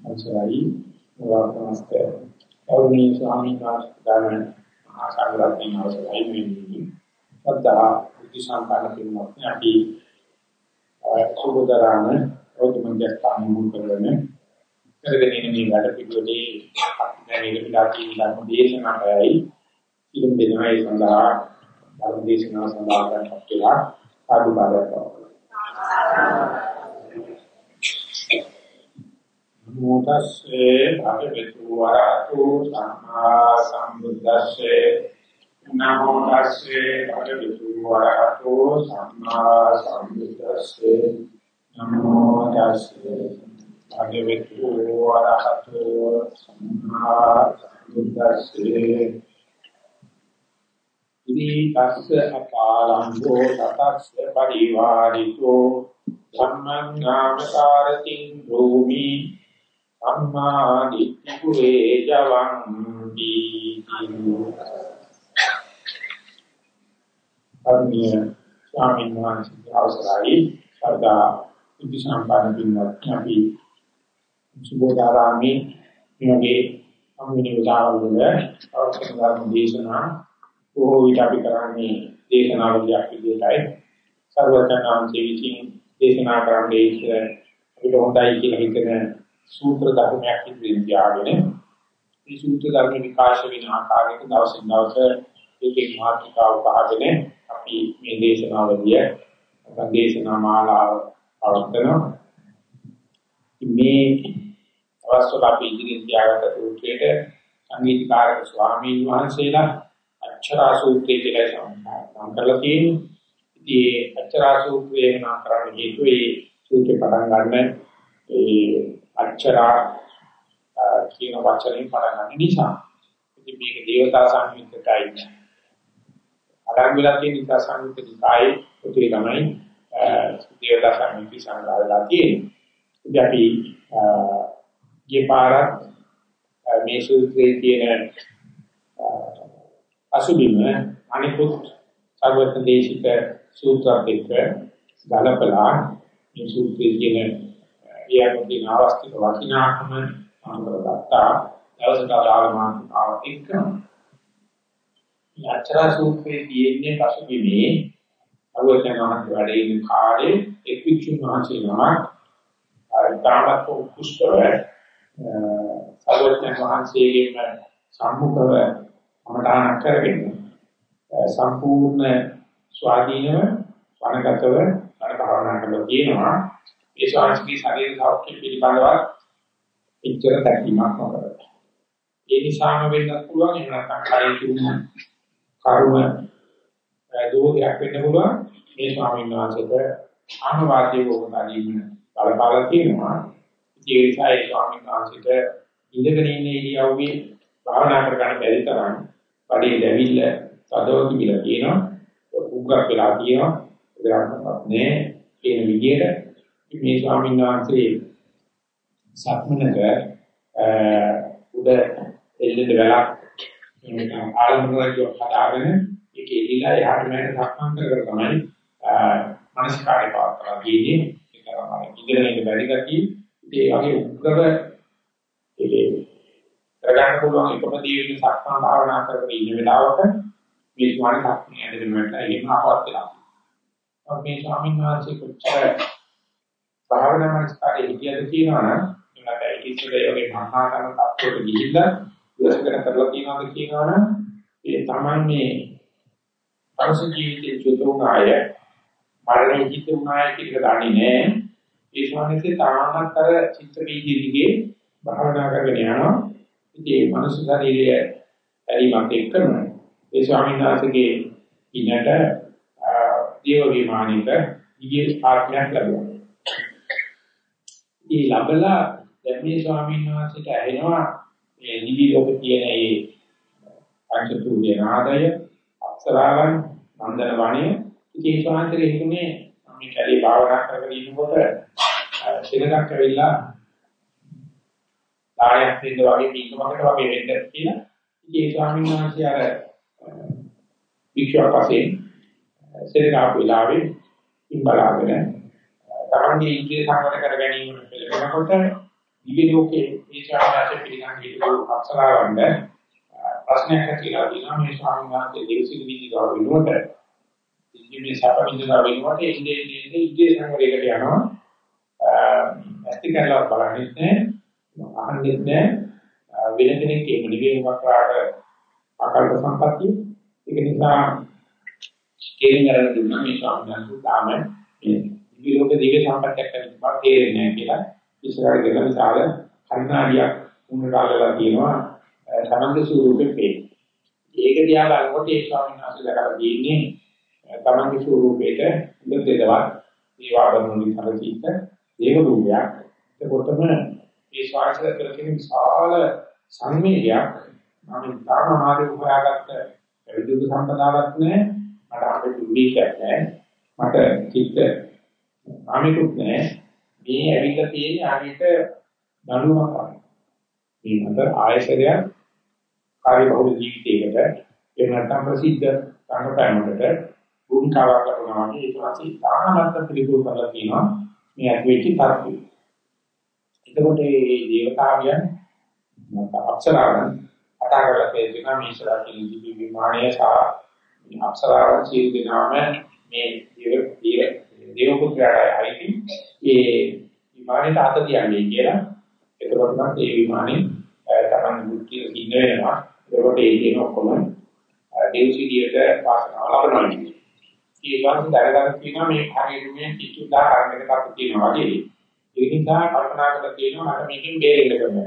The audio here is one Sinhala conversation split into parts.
අවසරයි. නමස්තේ අවුනි ස්වාමීන් වහන්සේ දාන මහා සංඝරත්නයන් අවසරයි මෙන්නේ සද්ධා බුද්ධ සම්පන්න පින්වත්නි අපි සුබදරාන රෝධමන්දස්ථාන මුල් කරගෙන කරගෙන ඉන්න මේ වැඩ පිළිවෙලේ අපි දැන් මේක පිටාටි ධර්ම දේශනාවයි ඉතින් දෙනයි සඳහා ධර්ම දේශනාව සඳහා ගන්නත් කියලා සාදු බාරයක් නමෝ තස්සේ භගවතු වරහතු සම්මා සම්බුද්දස්සේ නමෝ තස්සේ භගවතු වරහතු සම්මා සම්බුද්දස්සේ නමෝ තස්සේ භගවතු වරහතු සම්මා සම්බුද්දස්සේ ඉති තස්ස අපාලම්බෝ තතස්ස පරිවාරිතෝ ධම්මං නාමකාරතින් භූමි සම්මා දිට්ඨි කුරේ ජවං දීතිනු අන්‍ය ස්වාමීන් වහන්සේ අවසරයි. සදා බුද්ධ සම්පන්න පින්වත් අපි සුබෝධාරාමේ මේ අම්මිනි උදාවල් වල අවසන් දේශනා බොහෝ විට අපි කරන්නේ දේශනාවලියක් විදිහටයි සර්වඥාන්සේ විසින් දේශනා කරන්නේ අපිට හොඳයි කියලා හිතන සූත්‍ර ධර්මයක් ඉදිරියෙන් තියාගෙන මේ සූත්‍ර ධර්ම විකාශ වෙන ආකාරයක දවසින් දවස ඒකේ මාතෘකාව පහගෙන අපි මේ දේශනාවලිය නැත්නම් දේශනා මාලාව පවත්වනවා මේ අවස්ථාව අපි ඉදිරියෙන් තියාගත්ත සූත්‍රයේ සංගීතකාරක ස්වාමීන් වහන්සේලා අච්චරා සූත්‍රය කියලා සම්මාන කරලා තියෙනවා. ඉතින් අච්චරා සූත්‍රය නම් කරන්න හේතුව ඒ සූත්‍රය පටන් ගන්න ඒ අච්චරා කියන වචනේ පටන් නිසා. ඉතින් මේක දේවතා සංයුක්තයි. අරන් වෙලා තියෙන නිසා සංයුක්තයි උතුරේ තමයි දේවතා සංයුක්ත සංගායලා තියෙන්නේ. ඉතින් අපි ගිය පාරක් මේ සූත්‍රයේ තියෙන අසුබිම අනිකුත් සර්වත්‍ය දේශික සූත්‍රයක් එක්ක ගලපලා මේ සූත්‍රයේ තියෙන ක්‍රියාවකින් අවස්තික වටිනාකම අනුකරගත්තා දවසට ආලමාන්තාව එක්ක යචරා සූත්‍රයේ තියෙන්නේ පසුබිමේ අවචනවන්ත වැඩේ ඉන්න කාලේ එක් වික්ෂුන් වහන්සේ නමක් තාමත් කුෂ්ඨව සර්වඥ වහන්සේගෙන් සම්මුඛව අමතාන කරගෙන සම්පූර්ණ ස්වාධීනව වනගතව අර භාවනා කරලා තියෙනවා. ඒ ශාස්ත්‍රීය ශරීර සෞඛ්‍ය පිළිබඳව එච්චර දැකීමක් නොකරද. ඒ නිසාම වෙන්නත් පුළුවන් එහෙම නැත්නම් කායේ තුන කර්ම දෝෂයක් වෙන්න පුළුවන්. මේ ස්වාමීන් වහන්සේට ආනවාදී වෝගදාදීන බලපාලා තියෙනවා. ඒ නිසා ඒ ස්වාමීන් වහන්සේට ඉඳගෙන ඉන්න ඉරියව්වේ භාවනා කරගන්න බැරි තරම් බඩේ දැවිල්ල තදව කියලා කියනවා. උග්ගක් වෙලා කියනවා. ඒකවත් නෑ කියන විදිහට මේ ස්වාමීන් වහන්සේ සක්මනක උඩ එල්ලෙන වෙලක් ආලම්බනයක් හදාගෙන ඒක එලිලා යහට මෑට සක්මන් කර කර තමයි මානසිකාරය පාත්‍රා දීදී ඒක තමයි ඉඳගෙන ඉන්න බැරි ගැටි ඒ වගේ උග්‍රව ඒ කරගන්න පුළුවන් එකම දීවිලි සක්මන් භාවනා කරගෙන ඉන්න වෙලාවක මේ ස්වාමීන් වහන්සේ ඇදගෙන වැටලා එහෙම අපවත් වෙනවා. මේ ස්වාමීන් වහන්සේ කොච්චර භාවනා මනස්කාරයේ හිතියද කියනවනම් එන්නට ඒකේ යෝගේ මහා කරන තත්ත්වයට ගිහිල්ලා ඉවසගෙන කරලා කියනවාද කියනවනම් ඒ තමයි මේ පරස ජීවිතයේ චුතුනාය මරණය හිතුනාය කියන දන්නේ නෑ ඒ ස්වාමීන්සේ තාමතර චිත්ත වීදියේ භාවනා කරගෙන යනවා. ඉතින් මේ මනස ශරීරය ඇලිමත් එක්කම ඒ ස්වාමීන් වහන්සේගේ ඉන්නට දේව විමානික ඊයේ ආඥාවක් ලැබුණා ඒ ලබලා දැන් මේ ස්වාමීන් වහන්සේට ඇහෙනවා මේ නිවි ලෝක තියෙන ඒ පංචතුර්ය නාදය අක්ෂරාවන් නන්දන වණය. ඉතින් ස්වාමීන්ගේ හිතුනේ මේ කැලේ භාවනා කරගෙන ඉන්නකොට සිනගක් ඇවිල්ලා ආයත් දෙන්න වගේ පිටමකට වගේ වෙන්න කියලා. ඉතින් ස්වාමීන් වහන්සේ අර වික්ෂුවක් වශයෙන් සිනගාපු වෙලාවේ ඉබලාගෙන තමන්ගේ ඉන්ද්‍රිය සංවර කර ගැනීමට පෙළඹෙනකොට දිව්‍ය ලෝකයේ මේ ශාස්ත්‍රය පිළිගන්න හිටපු අක්ෂරාවන්ද ප්‍රශ්නයක් කියලා දිනවා මේ ස්වාමීන් වහන්සේ දෙවිසික විදිහට වෙනුවට. ඉන්නේ සැප විඳලා වෙනුවට ඉන්නේ ඉන්නේ ඉන්නේ සංවරයකට යනවා. ඇස්ති කරලා බලන්නේ නැහැ අහන්නේ නැහැ වෙන කෙනෙක් ඒක නෙවෙයි වක්‍රාට අකල්ප සම්පත්තිය. ඒක නිසා කේලින් අරගෙන දුන්නා මේ ස්වාමීන් වහන්සේ තාම මේ විලෝක දිගේ සම්පත්තියක් කරනවා තේරෙන්නේ නැහැ කියලා ඉස්සරහට ගෙන විශාල කන්නාඩියක් උන්නට අල්ලලා තියෙනවා තමන්ගේ ස්වරූපේ පේ. ඒක දිහා බලනකොට ඒ ස්වාමීන් වහන්සේ දැකලා තියෙන්නේ තමන්ගේ ස්වරූපේට ඉඳ දෙදවක් ඒවාදනුනි සරචිත දේව රූපයක්. එතකොටම ඒ ස්වාමීන් වහන්සේ කියන විශාල සංවේගයක් මම තාම ආදී උපයාගත්ත විදුලි සම්පදාවක් නැහැ. මට අපේ දුර්විශයක් නැහැ. මට චිත්ත ආමිකුත් නැහැ. මේ ඇවිල්ලා තියෙන්නේ ආගිට දඬුවමක් වගේ. මේ මත ආයතනයක් කාර්ය බහුල ජීවිතයකට එහෙම නැත්නම් ප්‍රසිද්ධ රංගපෑමකට භූමිකාවක් කරනවා වගේ ඒක වාසී තාමත් පිළිගුරු කරලා තියෙනවා මේ ඇතිවෙච්ච තත්ත්වය. එතකොට මේ දේවතාවයන් අප්සරාවන් කතා කරලා තියෙනවා මේ ඉස්සරහ කියන දිවි විමානය සහ අප්සරාවන් සියලු දෙනාම මේ දේව දේව දේව පුත්‍රයායි අයිති ඒ විමානයට අත තියන්නේ කියලා එතකොට නම් ඒ විමානේ තමන් මුක්තිය ඉන්න වෙනවා ඒකට ඒ කියන ඔක්කොම දේවසිදියට වාසනාව ලබනවා කියන්නේ. ඒ වගේ දැනගන්න තියෙනවා මේ හරියට මේ කිසි උදාහරණයකට අපි කියනවා වගේ. ඒ නිසා කල්පනා කරලා තියෙනවා මට මේකෙන් බේරෙන්න බෑ.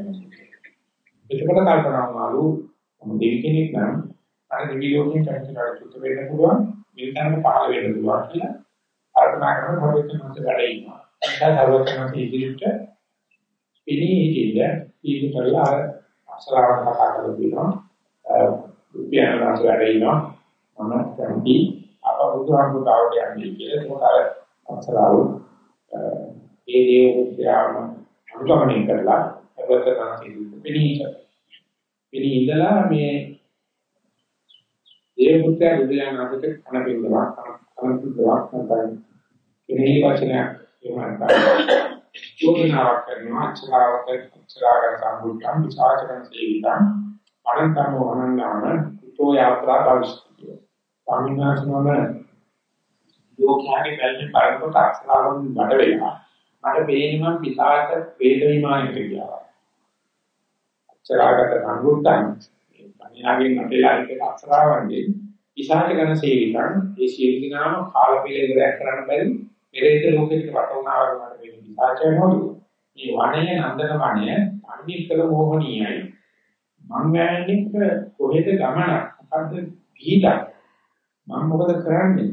එතකොට කල්පනා වුණාලු මම දෙවි කෙනෙක් නම් අර දෙවි ලෝකෙන් කල්පනා චුත් වෙන්න පුළුවන් විතරම පහළ වෙන්න පුළුවන් කියලා කල්පනා කරන මොකද වැඩ ඉන්නවා. ඒක සර්වඥාන්සේ ඉදිරියට පිළි හිතින්ද ඊට කරලා අසලාවට කතා කරලා තියෙනවා. රුපියල් වාස වැඩ ඉනවා මම කැමති අප බුදුහාමුදුරුවෝට යන්නේ කියලා. ඒකට අර අසලාව ඒ දේ උත්‍යාවම අනුගමනය කරලා අවතන සිදු පිළිහිස පිළිහිදලා මේ ඒ පුත්‍ර බුදුයන් අපිට කන පිළිදවා කන පිළිදවා නැත්නම් කෙනෙහි වචනයක් එහෙම නැත්නම් යෝජනාවක් කරනවා අක්ෂරාවක අක්ෂරාගත සම්බුද්ධම් විචාරකන සේවිතං අනන්තම වනන්නාම උතෝ යාත්‍රා භවිෂ්‍යති. ස්වාමීනාස්නම යෝග්‍යගේ බැලෙන් බලනකොට අක්ෂරාවන් බඩ වෙනවා. මට පේන්නේ මම පිටාට වේද විමානයකට ගියා. අක්ෂරාගත සම්බුද්ධම් පණියාගෙන් අපේලා එක අක්ෂරාවන්ගේ විසාක කරන සේවිතං ඒ සේවිකාම කාල පිළිවෙලක් කරන්න බැරි පෙරේත ලෝකෙට වට වුණා වගේ මට වෙන්නේ. විසාචය නෝදු. මේ වනයේ නන්දන වනය අනිත්කල මොහොනීයයි. මං යන්නේ කොහෙද ගමන? මොකද්ද පිටක් මම මොකද කරන්නේ?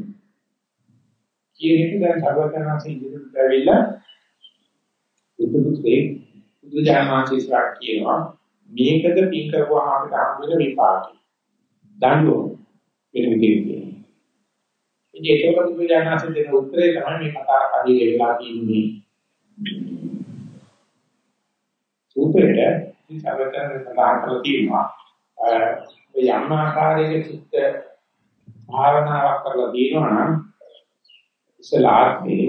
කියන එක දැන් සර්වඥාන්සේ ඉදිරියට ඇවිල්ලා බුදුදුසේ බුදුජානනාංශිස්ලා කියනවා මේකද පින් කරපුවාම අපිට හම් වෙන විපාකය. දඬුවම. වෙන විදිහට කියනවා ඉතින් ඒක බුදුජානනාංශ දෙන උත්තරේ තමයි මේ කතාව අදී වෙලා තියෙන්නේ සූත්‍රයේ සර්වතන සඳහන් කරලා තියෙනවා. ඒ යම් ආකාරයක චිත්ත භාවනාවක් කරලා දිනනවා නම් ඉස්සලාත්මේ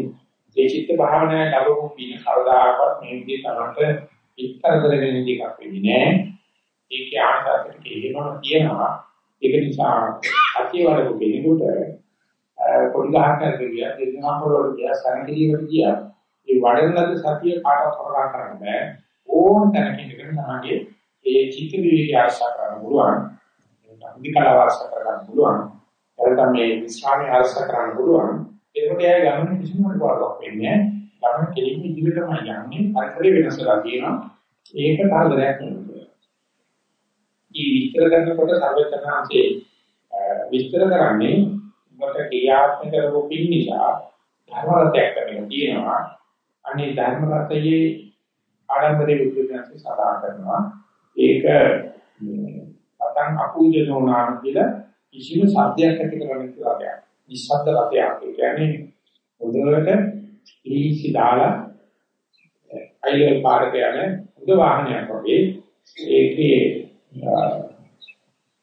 ඒ චිත්ත භාවනාව ලැබුණු පින කවදාකවත් මේ විදිහට තමයි පිටතර දෙන දෙයක් වෙන්නේ නෑ. ඒකේ ආකාරයකට කියනවා කියනවා. ඒක නිසා අතිවරක කෙනෙකුට පොඩි ගහකට ගියා දෙන්නා පොරවල ගියා සනකිලියකට ගියා ඒ වඩන ලද සතිය කාටවත් හොරගා කරන්න බෑ. ඕන තැනක ඉඳගෙන තමයි ඒ චිත්ත විවිධය ආශා කරන්න පුළුවන්. අනිකලා ආශා කරන්න පුළුවන්. එතන මේ විස්රාමයේ ආශා කරන්න පුළුවන්. ඒකට එයා ගමන කිසිම වරදක් වෙන්නේ නැහැ. ගමන කෙලින්ම ඉදිරියටම යන්නේ පරිසරය වෙනස්ලා තියෙනවා. ඒක කරදරයක් නෙවෙයි. ಈ විස්තර කරනකොට සර්වචනාංශේ විස්තර කරන්නේ මොකට ක්‍රියාත්මක කරපු පින් නිසා ධර්ම රතයක් කරගෙන තියෙනවා. අනේ ධර්ම රතයේ ආරම්භයේ විද්‍යාංශය සඳහන් කරනවා ඒක පතන් අපූජනෝනාන කියලා කිසිම සත්‍යයක් ඇති කරන්නේ කියලා දෙයක්. නිස්සද්ද රතයක්. ඒ කියන්නේ හොඳට ඉලිසි දාලා අයියල් පාරක යන හොඳ වාහනයක් වගේ ඒකේ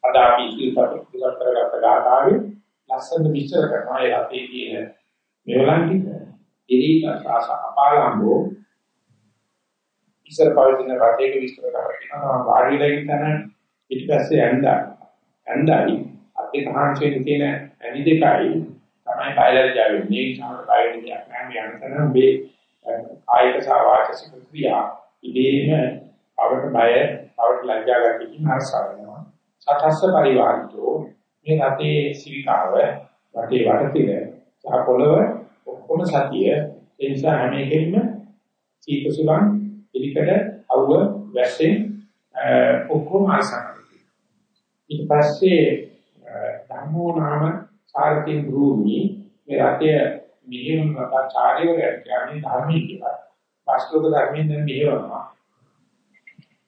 අදාපි ඉස්සරට ඉස්සර කරගත්ත ගාතාවේ ලස්සන විස්තර කරනවා ඒ රතේ තියෙන මෙවලන් ටික ඉලීක සාස අපාලම්බෝ. ඉස්සර පවතින රටේක විස්තර කරලා වාඩිලා ඉන්න ඊට පස්සේ ඇඳා ඇඳායි අධි කහාංශයේ තියෙන ඇනි දෙකයි තමයි බයලජ්ජා වෙන්නේ මේ සමහර බයලජ්ජා නැහැ. යනතන මේ කායික සහ වාචික ක්‍රියා. ඉදීම අවට බය අවට ලැජ්ජා ගැටීම හරසාවෙනවා සතස්ස පරිවාරිතෝ මේ රටේ සිවිකාව රටේ වටතිර සහ පොළව ඔක්කොම සතිය ඒ නිසා හැම එකෙම සීතසුලන් පිළිකඩ අවුව වැස්සෙන් ඔක්කොම අසන්න ඊට පස්සේ ධම්මෝ නාම සාරතින් භූමි මේ රටය මෙහෙම රටාචාර්යවරයා කියන්නේ ධර්මී කියලා. වාස්තුක ධර්මයෙන් දැන් මෙහෙවනවා.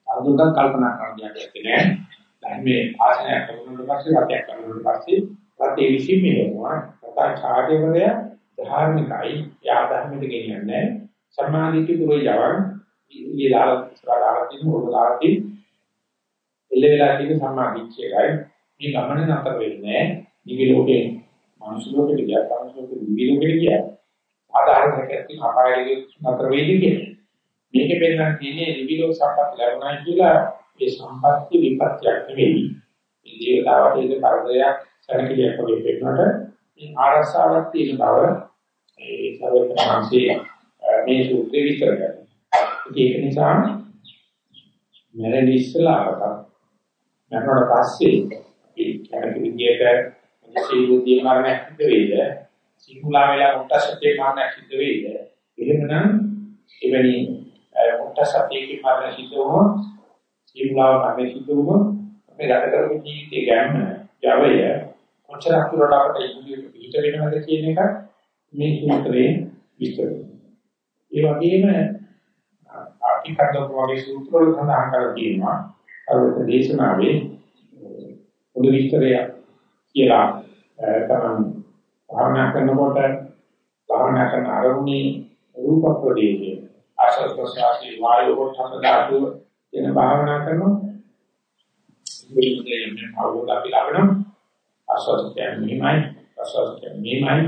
අනුදුක් කල්පනා කරන්න යන්නේ නැහැ. ධර්මයේ ආසනය කරනකොට පස්සේ රටයක් කරනකොට පස්සේ රටේ විසින් මෙහෙවනවා. රටාචාර්යවරයා ධර්මිකයි. යා ධර්මෙට ගෙනියන්නේ සම්මාදිට පුරෝජවන් ඊළාල සාරාලා තියෙන උදාහරණي එල්ලෙලා තියෙන සම්මාදිච්චයයි මේ ගමන නතර වෙන්නේ දිවි ලෝකේ මනුෂ්‍ය ලෝකෙට ගියා මනුෂ්‍ය ලෝකෙ දිවි ලෝකෙට ගියා. ආදාහරණ හැකති අපායෙදි නතර වෙයිද කියන්නේ මේකෙ පෙන්නන තියෙන්නේ දිවි ලෝක සම්පත් ලැබුණා කියලා ඒ සම්පත්ති විපත්‍යක් නෙවෙයි. මේ ජීවිතාවට ඒක කරදරයක් සැලකිලියක් වගේ පෙන්නනට මේ ආරස්සාවක් තියෙන බව ඒ සර්වඥාන්සේ මේ සූත්‍රය විස්තර කරනවා. ඒක නිසා මරණ ඉස්සලාවට මරණයට පස්සේ ඒ කැමති විදියට ජීවිතයේ මරණයක් සිද්ධ වෙයිද? සිංහලා වෙලා මුට්ටසත්යේ මරණයක් සිද්ධ වෙයිද? එහෙමනම් එවැනි මුට්ටසත්යේ මරණ සිද්ධ වුණොත් සිංහලා මරණ සිද්ධ වුණොත් අපේ ගත කරපු ජීවිතයේ ගැම්ම ජවය කොච්චර අකුරට අපට ඉදිරියට පිට වෙනවද කියන එක මේ සූත්‍රයේ විස්තර ඒ වගේම අපි කඩක වගේ සූත්‍ර වල සඳහන් කරලා තියෙනවා අරවත දේශනාවේ පොදු විස්තරය කියලා තමයි භාවනා කරනකොට භාවනා කරන අරමුණේ රූප ප්‍රදේශය ආශ්‍රද ප්‍රසආසී වායු කොටස ධාතු වෙන භාවනා කරනවා. ඉතින් මේ අවබෝධ අපි ලබනවා. ආශ්‍රද කියන්නේ මෙහිමයි. ප්‍රසආස කියන්නේ මෙහිමයි.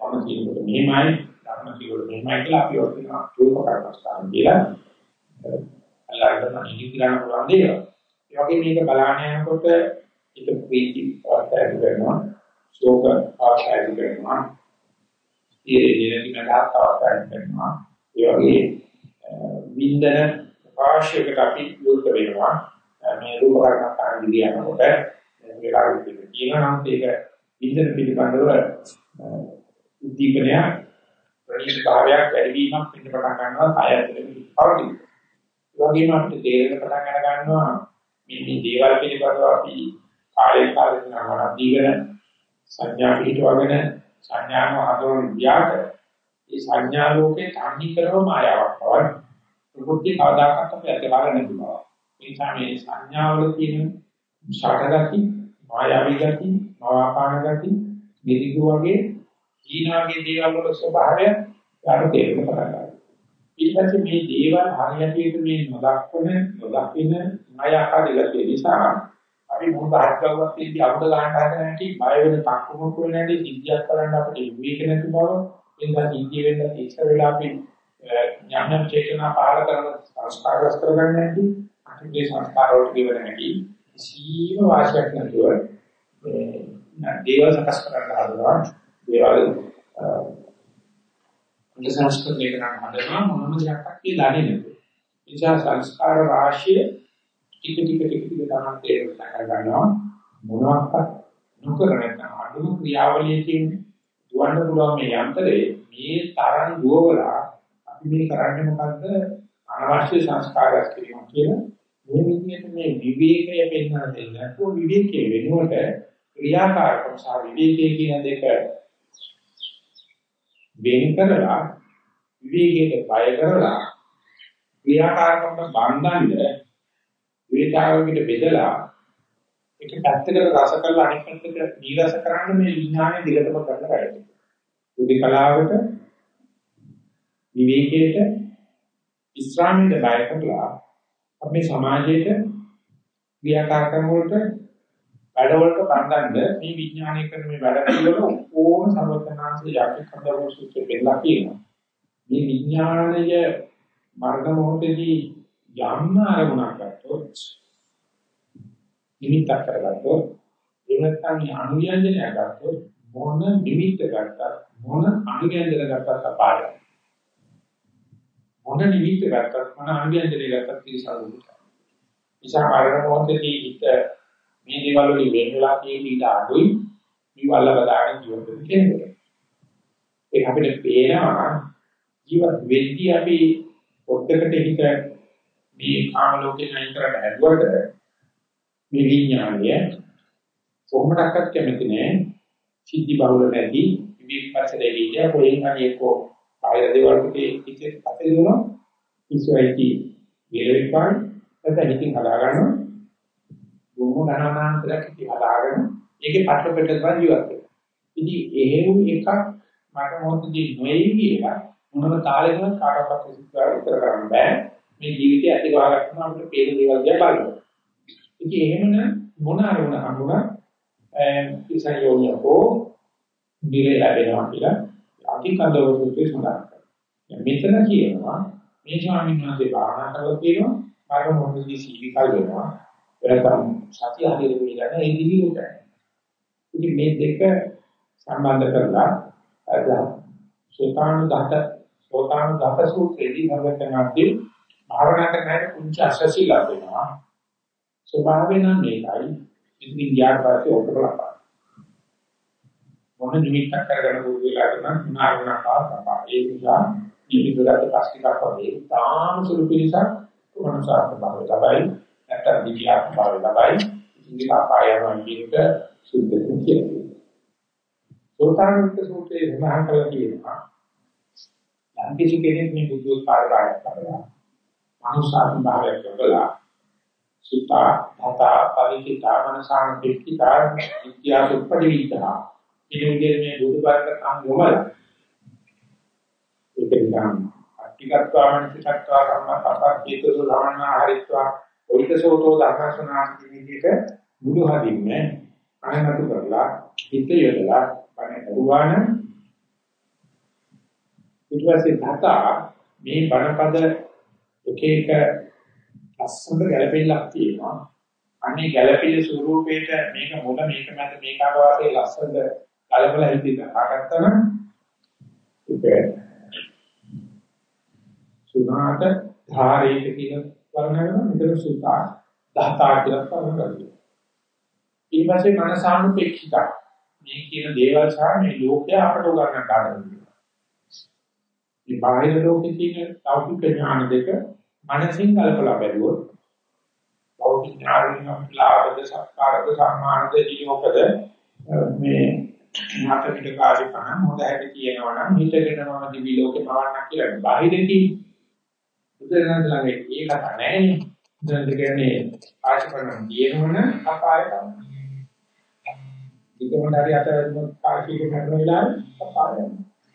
මම කියනකොට මෙහිමයි. ධර්ම කියනකොට මෙහිමයි කියලා අපි ඔතන රූප කර්මස්ථාන කියලා. අල්ලන්න ඉතිරාන පුළුවන් දේවල්. ඒ වගේ මේක බලාන යනකොට ඒක ප්‍රීති අවස්ථාවක් වෙනවා ශෝක අවස්ථාවක් වෙනවා ඊයේ නිරති මහත් අවස්ථාවක් වෙනවා ඒ වගේ වින්දන ප්‍රකාශයකට අපි යොත් වෙනවා මේ රූප කර්මස්ථාන දිගියනකොට මේ කාර්යය කියනවා නම් ඒක වින්දන පිළිබඳව උද්දීපනය ප්‍රණීත භාවයක් වැඩි වීමක් පිට පටන් ගන්නවා ආයතනෙ පවතින. ඒ වගේම අපිට තේරෙන පටන් අර ගන්නවා මේ මේ දේවල් පිළිබඳව අපි කාලේ කාලේ කරනවා දීගෙන සංඥා පිටවගෙන සංඥාම හදවන වියාක ඒ සංඥා ලෝකේ තන්නේ කරව මායාවක් බව ප්‍රකෘති කවදාකවත් අපි අතලාගෙන නැති බව. ඒ නිසා මේ සංඥාවල තියෙන ෂටගති මායාවී ගති නවාපාන ගති නිදිගු වගේ ඊනාගේ දේවල් වල ස්වභාවය යාට තේරුම් ගන්නවා. ඊට පස්සේ මේ දේවල් හරියට මේ නොදක්වන නොදකින මායාකාරී ගතිය නිසා අපි මොකද හත්කවුවක් තියෙදි අමුඩ ගන්න හදන හැටි බය වෙන තක්කමුක් වෙන හැටි සිද්ධියක් කරන්න අපිට විවේක නැති බව එනිසා සිද්ධිය වෙන්න ඉස්සර වෙලා අපි ඥාන චේතනා පාල කරන සංස්කාරස් කරගන්න හැටි අපේ සංස්කාර වලට ගෙවන හැටි සීම වාසියක් නැතුව මේ දේවල් සකස් කරන්න හදනවා දේවල් අන්ත සංස්කරණය කරන්න හදනවා මොනම දෙයක් කියලා දන්නේ නැතුව. නිසා සංස්කාර රාශිය ටික ටික ටික ටික තමයි තේරුම් ගන්නවා මොනවාක්වත් නොකර නැත්නම් අඩුම ක්‍රියාවලියකින් දුවන්න පුළුවන් මේ යන්ත්‍රේ මේ තරම් දුවවලා අපි මේ කරන්නේ මොකද්ද? අනවශ්‍ය සංස්කාරයක් කිරීම කියලා මේ විදිහට මේ විවේකය පෙන්වන්න දෙන්නේ නැතුව විවේකයේ වෙනුවට ක්‍රියාකාරකම් සහ විවේකයේ කියන දෙක වෙන් කරලා විවේකයට බය කරලා ක්‍රියාකාරකම් බඳින්න වේදාවකට බෙදලා එක පැත්තකට රස කරලා අනිත් පැත්තකට නීරස කරන්න මේ විඥානය දිගටම කරන වැඩ. උදිකලාවට විවේකයට විස්රාමයට බය කරලා අපේ සමාජයේට ක්‍රියාකාරකම් වලට වැඩවලට බඳින්න මේ විඥානය කරන මේ වැඩ පිළිවෙල ඕන සර්වඥාන්සේ යටි කඳවුරු සූත්‍රයෙන් පෙන්නලා කියනවා. මේ විඥානය මර්ග මොහොතේදී යම් අරමුණක් ගත්තොත් නිමිත්තක් කරගත්තොත් එහෙම නැත්නම් අනුයන්ජනය ගත්තොත් මොන නිමිත්ත ගත්තත් මොන අනුයන්ජන ගත්තත් අපායයි. මොන නිමිත්ත ගත්තත් මොන අනුයන්ජනය ගත්තත් පිළිසඳුයි. නිසා කාරණ මොහොතේදී හිත මේ දේවල් වලින් වෙන් වෙලා තියෙන ඊට අඩුයි මේවල්ල බදාගෙන ජීවත් වෙන කෙනෙකුට. ඒක අපිට පේනවා ජීවත් වෙද්දී අපි පොඩ්ඩකට හිත මේ කාම ලෝකේ නැයි කරන්න හැදුවට මේ විඥානය කොහොමඩක්වත් කැමති නෑ. සිද්ධි බහුල නැති විපස්සනා විද්‍යාව කොහෙන් හරි එක්කෝ ආයත දේවල් ටිකේ ඉතින් අපේ දුන ඉස්සෙයිටි වේලවිපාන් නැත්නම් ඉතින් හදා ගන්නවා. බොහොම ගණනාන්තරයක් ඉතින් හදාගෙන ඒකේ පටල පිට කරන් ජීවත් වෙනවා. ඉතින් එහෙම එකක් මට මොහොතදී නොයේ කියලා මොනම තාලෙකවත් කාටවත් විස්තර කරන්න බෑ. මේ ජීවිතය ඇති ගහගත්තම අපිට පේන දේවල් දිහා බලනවා ඉතින් එහෙමනම් මොන අරමුණ හම්බුණා ඉසයෝනියකෝ දිලේ ලැබෙනවා කියලා අධිකන්දව සූත්‍රයේ සඳහන් කරනවා. මෙතන කියනවා මේ ස්වාමීන් වහන්සේ භාවනා කරලා කියනවා මම මොනවද සීවිකල් වෙනවා. එතන සතිය හරියට පිළිගන්න ඒ දිවිලට. ඉතින් මේ දෙක සම්බන්ධ කරලා අද සෝතාන දහත සෝතාන දහත සූත්‍රයේදී භගවතුන්ගේ භාවනා කරන කුංච අසසීල වෙනවා. ස්වභාවයෙන් නම් මේකයි. ඉතින් ගියාට පස්සේ ඔකට ලපා. මොන නිමිත්තක් කරගෙන පුරුදු වෙලා නම් නාරණ පාපා. ඒ නිසා නිමිත්තකට පස්තිකක් වගේ තාම සුළු පිළිසක් මොනසාරක භාවය ලබයි. නැත්නම් විද්‍යාත්මක භාවය ලබයි. ඉතින් ඒක ආයතන කියනක සුද්ධ කියන්නේ. සෝතානික සූත්‍රයේ සඳහන් කරලා තියෙනවා. යම් කිසි කෙනෙක් මේ බුද්ධෝත්පාදකාරය කරලා මනුෂ්‍යාත්ම භාවයක් ලබලා සුතා ධතා පරිචිතා මනසං පික්ඛිතා විද්‍යා සුප්පදිවිතා ඉතින් මේ බුදුබාරක සම්යොමල ඒක නිකන් අට්ටිකත්වාමන සිතත්වා කර්ම තපක්කේතු සමන්නා හරිත්වා ඔයිකසෝතෝ ධර්මසනාන්ති විදිහට බුදු හදින්නේ අනනතු කරලා හිත යොදලා බණ කරුවාන ඊට පස්සේ ධතා මේ බණපද එක එක ලස්සනට ගැළපෙල්ලක් තියෙනවා. අනේ ගැළපෙල්ල ස්වරූපේට මේක මොන මේක මැද මේක අරවාසේ ලස්සනට කලබල හිතින් හදාගත්තා නම් ඒක සුණාට ධාරේක කියන වර්ණන මෙතන සුතා දහතා කියලා වර්ණන ඊට පස්සේ මනසානුපේක්ෂිත. මේ කියන දේවල් සහ මේ ලෝකය අපට උගන්වන්න ආරම්භ මේ බාහිර ලෝකේ තියෙන ලෞකික ඥාන දෙක මනසින් කල්පලා බැලුවොත් ලෞකික ඥානින ලාභද සත්කාරද සම්මානද ජීවකද මේ මත පිට කාර්ය කරන හොඳ හැටි කියනවා නම් හිතගෙන මම දිවි ලෝකේ පවන්න කියලා බාහිරදී බුදුරජාණන් ළඟ ඒ කතා නැහැ දැන් කියන්නේ ආශිර්වාදම් කියනවන අපාය තමයි. විකමඩාරි අත කාර්යයක කරන වෙලාවේ අපාය.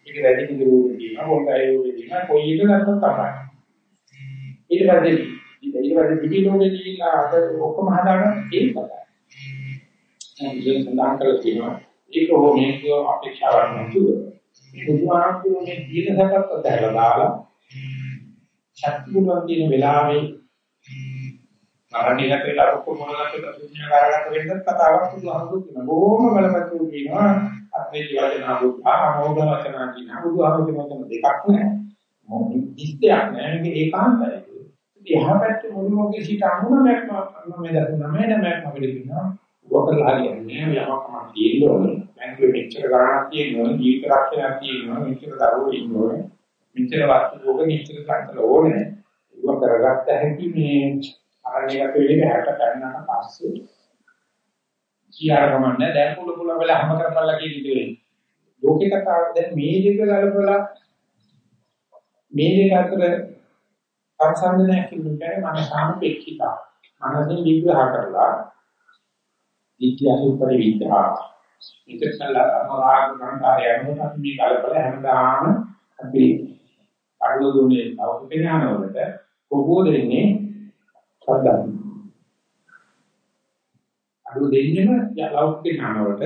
ඒක වැඩි දියුණුවක් තියෙනවා හොඳයි ඒක තියෙනවා කොයි එක ගත්තත් තමයි. ඊට පස්සේ ඊට පස්සේ පිටි ලෝකේ ගිහිල්ලා අද ඔක්කොම හදාගන්න ඒක තමයි. දැන් සඳහන් කරලා තියෙනවා. ඒක හෝ මේක අපේක්ෂාවක් නැතුව මේ බුදුහාමුදුරුවෝ මේ දීන සකත් අතහැරලා දාලා ශක්තිගුණන් තියෙන වෙලාවේ මරණිලක වෙලා ඔක්කොම මොනවාකට ශුන්‍යකාරකට වෙන්නත් කතාවක් බුදුහාමුදුරුවෝ කියන බොහොම බලපෑම් කියනවා අත්මේ ජීවිතන බුද්ධා අමෝඝ වචනා කියන බුදුහාමුදුරුවෝ දෙකක් නෑ මොකද ඉස්තයක් නෑ මේක ඒකාන්තයි. එහා පැත්තේ මුළුමගේ සිට අනුම මම මේ දකුණ නෑ නෑ මම අපිට කියනවා වකලා හරියන්නේ යමක් තියෙන්න ඕනේ. බැංකුවේ මෙච්චර ගණනක් තියෙනවා ජීවිත රක්ෂණයක් තියෙනවා මෙච්චර දරුවෝ ඉන්නවා මෙච්චර වස්තු භෝග මෙච්චර ගන්න ඕනේ. ඒක කරගත්ත හැකි මේ ආරණ්‍යගත වෙලේ 60 පෙන්නන පස්සේ කියාරගමන්නේ දැන් කුල කුල වෙලා හැම කරපල්ලා කියන ඉතින් ලෝකේ කතාව දැන් මේ දෙක ගලපලා මේ දෙක අතර සංසන්දනය කිව්වොත් මම සාමපේක්ෂිත මනසින් විග්‍රහ කරලා විද්‍යාව උපර විද්‍යාව ඉතිසල අමරාග ගණ්ඩාරය යනකොට මේ කලබල හැමදාම අපි අඩුව දුන්නේ ලෞකික ඥාන වලට කොහොම දෙන්නේ? සද්දා අඩුව දෙන්නේම ලෞකික ඥාන වලට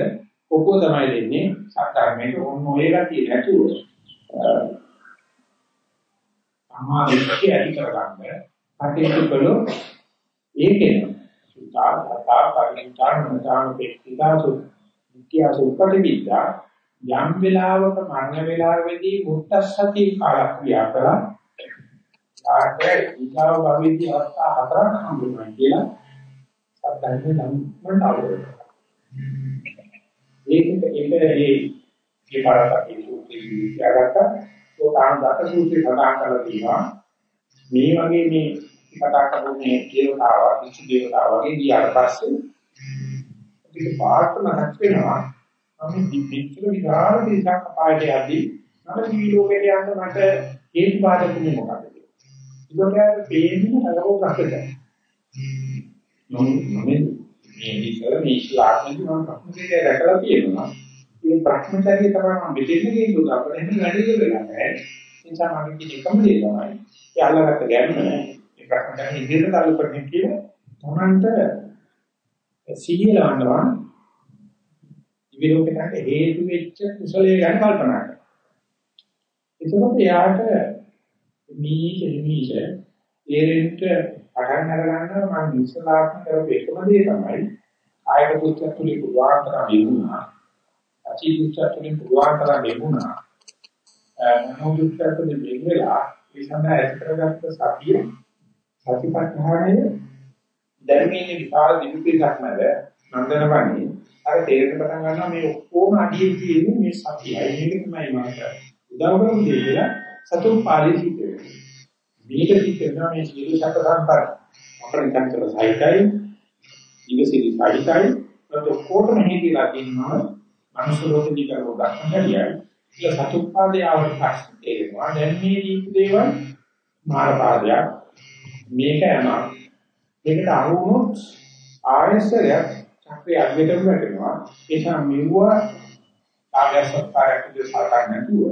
කොහොම තමයි දෙන්නේ? සත්‍යමේක ඔන්න ඔය ගැතිය නැතුව. සම්මා දිට්ඨිය ඇති කරගන්න කටයුතු කළොත් ඒකේන සුතා තා පරිණතාන මතාන පෙක්ඛිතාසු විද්‍යාසු උපටිවිද්‍යා යම් වෙලාවක මරණ වෙලාවේදී මුත්තස්සති කාලක් ක්‍රියා කරා. ආට ඊගාව භවෙදී අවස්ථා හතරක් හම්බුනා කියලා සත්‍යයෙන් නම් මට අවබෝධ ඒක ඒක ඒ මේ පාරකට සූත්‍රයේ කියලාගත්තා සෝතාන දත සූත්‍රය සඳහන් කරලා තියෙනවා. මේ වගේ මේ කතා කරපු මේ දේවතාව කිසි දේවතාව වගේ ගියාට පස්සේ ඒක පාර්ථ මතක් වෙනවා. මම දිවිච්ච විදාල දෙයක් අපායට යද්දී මම ජීවි ලෝකයට යන්න මට හේතු බාධකුනේ මොකක්ද? ඒකට පේන්නේ නරක ප්‍රශ්නයක් මම මේ ඉස්සර මේ ඉස්ලාමයේ මම ප්‍රශ්නේ දැකලා තියෙනවා. මේ භ්‍රමචර්යය තමයි මම මෙතෙන් කියන උදාහරණය මේ වැඩි වෙලා නැහැ. ඒ නිසා මම කියන එකම දේ තමයි. ඒ අල්ලගත්ත ගැම්ම මේ භ්‍රමචර්යය ඉදිරියට දාලා කරන්නේ කියන තමන්ට සීලවන්නවා විරෝධකට හේතු වෙච්ච කුසලයේ ගැන කල්පනා කරනවා. එතකොට එයාට මේක නිමිෂ ඒරෙන්ට පටන් අරගන්නවා මම ඉස්සලාම කරපු එකම දේ තමයි ආයත පුත්‍ර තුලින් වාර්තා විුණා අචීදුච්චතුලින් පුළුවන් තරම් ලැබුණා. මනෝදුච්චතුලින් වෙලා ඒ සඳහා ඇති කරගත්ත සතිය සතිපට්ඨානය ධර්මයේ විපාල දිවිපිටක් නැද නන්දනවන්නේ. අර තේරෙන්න පටන් ගන්නවා මේ ඔක්කොම අඩියේ තියෙන්නේ මේ සතියයි මේක තමයි මාත උදව් කරන දේ කියලා සතුන් පාලී සිද්ධ වෙනවා. මේක සිද්ධ වෙනවා මේ සීල සක සම්පර අපරින් කන්තර සහිතයි ඉවසිලි සහිතයි. ඒත් ඔක්කොටම හේතිලා තියෙනවා මනුෂ්‍ය ලෝකෙදී කරපු භ්‍රමචර්යයි ඒක සතුප්පාදේ ආවට පස්සේ තේරෙනවා. දැන් මේ දීපු දේවල් මාරපාදයක් මේක යනවා මේකට අහු වුණොත් ආයසරයක් චක්‍රය අග්ගටම වැටෙනවා ඒ නිසා මෙවුවා ආගසත්කාරයක් විදිහට නැතුව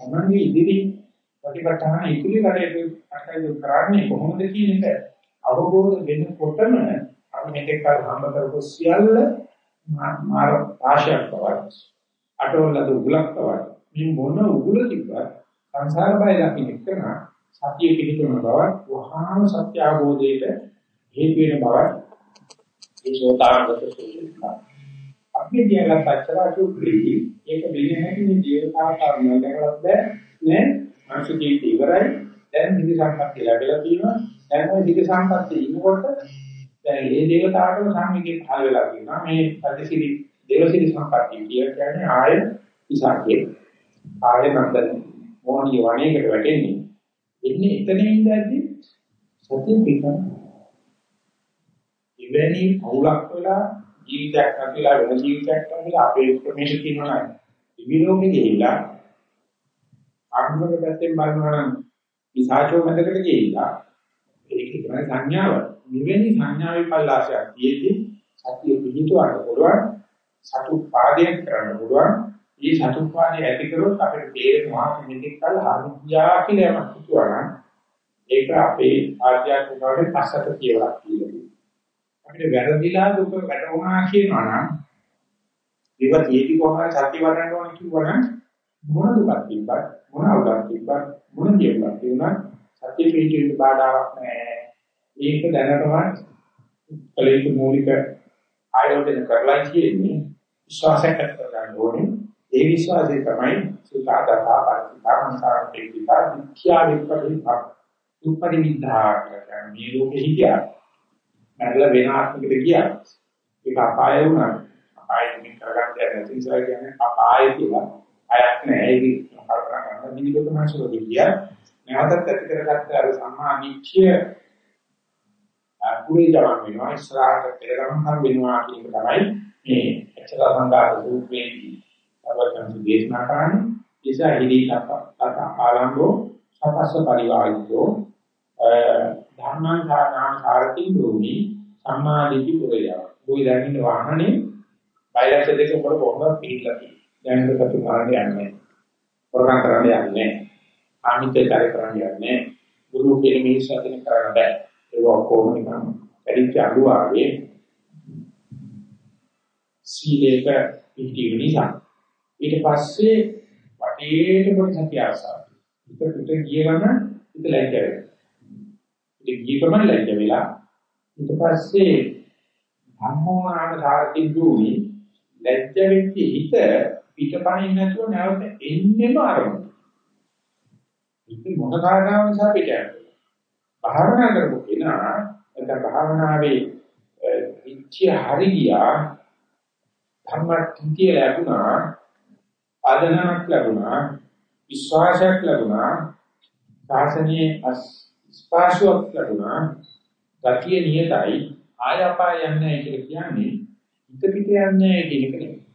තමන්ගේ ඉදිරි ප්‍රතිපත්තහන ඉදිරි වැඩේ අකයිද කරන්නේ කොහොමද කියන එක අවබෝධ වෙනකොටම අපි මේක කර හම්බ කරපු සියල්ල මාර ආශයක් බවත් අටවලද උගලක් බවත් මේ මොන උගල තිබ්බත් සංසාර බය දකින්න එකන සතිය පිළිතුරන බවත් වහාම සත්‍ය අවබෝධයට හේතු වෙන බවත් ඒ සෝතාවගත සූත්‍රය අපි දියලා පච්චරා සූත්‍රයේ ඒක වෙන්නේ නැති මේ දේවතා කර්මය දැකලත් නෑ? මනුෂ්‍ය ජීවිතය ඉවරයි. දැන් නිදි සම්පත්තිය ලැබෙලා තියෙනවා. දැන් ওই නිදි සම්පත්තිය ඉන්නකොට දැන් මේ දේවතාවටම සාමිකේ පහළ වෙලා තියෙනවා. මේ පරිසිරි දේවසිරි සම්පත්තිය කියන්නේ ආය ඉසාකේ ආය නන්දන මොණිය වණේකට වැටෙන්නේ. එන්නේ එතන ඉඳද්දි සත්‍ය පිටන ඉවෙනි අවුලක් වෙලා ජීවිතයක් නැතිලා වෙන ජීවිතයක් නැතිලා අපේ ප්‍රමේශ කියනවා නේද විවිධෝකේ ගිහිල්ලා අනුමත පැත්තෙන් බලනවා නම් විසාචෝ මැදකට ගිහිල්ලා ඒක තමයි සංඥාව. මෙවැනි සංඥා විපල්ලාසයක් තියෙද්දී සතිය පිහිටවන්න පුළුවන් සතු පාදයක් කරන්න පුළුවන්. මේ සතු පාදය ඇති කරොත් අපිට තේරෙනවා මෙතෙක් කල හරියා කියලා යමක් හිතුවා ඒක අපේ ආධ්‍යාත්මික වලට පස්සට කියවලා තියෙනවා. අපිට වැරදිලා දුක වැටුණා කියනවා නම් ඒවා තියෙදි කොහොමද සත්‍ය වඩන්න ඕන කිව්වනම් මොන දුකක් තිබ්බත් මොන අවුලක් තිබ්බත් මොන ජීවිතයක් තිබුණත් සත්‍ය පිළිතුරු බාධාවක් නැහැ. ඒක දැනටම කලේක මූලික ආයෝජන කරලා තියෙන්නේ විශ්වාසයක් කර ගන්න ඕනේ. ඒ විශ්වාසය තමයි සුඛාදතා පරිත්‍යාගං පිටිපා වික්‍යා විපරිපා උපරිවිද්ධා කියන්නේ ලෝකෙ හිතියා. මරලා වෙන ආත්මයකට ගියා. ඒක අපාය වුණා. අපායෙන් කරගන්න දෙයක් නැති නිසා කියන්නේ අපාය කියලා. අයක් නැහැ. ඒක කල්පනා කරනවා. නිදිගත මාසවල ගියා. නැවතත් ඇති කරගත්ත අර සම්මා නිච්චය පුරේ ජවන් වෙනවා ඉස්සරහට පෙරගමන් හම් වෙනවා කියන එක තමයි මේ අචල සංඝාත රූපේදී අවර්තන දේශනා කරන්නේ නිසා හිදීලක තත ආලම්බෝ සපස්ස පරිවාරිතෝ ධර්මං සානාං සාරති භූමි සම්මාදිටි පුරය. કોઈ දැනින්න වාහනේ බයලක්ෂ දෙක වල කොහොමද පිළිලා තියෙන්නේ. දැනට සතු මාර්ගය යන්නේ. ප්‍රෝග්‍රෑම් කරන්න යන්නේ. ආමිතේ කාර්ය කරන්න යන්නේ. ගුරු කෙනෙක් මිනිස්සුන් කරන්න බෑ. ඒක ඔක්කොම නිකන් වැඩිච්ච අඩුවාගේ සීලේක පිටිවි නිසා ඊට පස්සේ වටේට පොඩි සතිය ආසාව. පිට පිට ගිය ගමන් පිට ලැජ්ජ වෙනවා. ඉතින් ගියකම ලැජ්ජ වෙලා ඊට පස්සේ ධම්මෝනාම සාරති දුමි ලැජ්ජ වෙච්ච හිත පිටපණින් නැතුව නැවත එන්නෙම ආරම්භ. ඉතින් මොන කාරණාව නිසා පිට යනවා. භාවනා කරපු කෙනා නැත්නම් භාවනාවේ ඉච්ඡය හරි ගියා ධම්මත්‍ය ලැබුණා ආදනක් ලැබුණා විශ්වාසයක් ලැබුණා සාසනීය ස්පාශයක් ලැබුණා ගතිය නියතයි ආයපාය යන්නේ කියලා කියන්නේ හිත පිට යන්නේ කියන එක නෙමෙයි.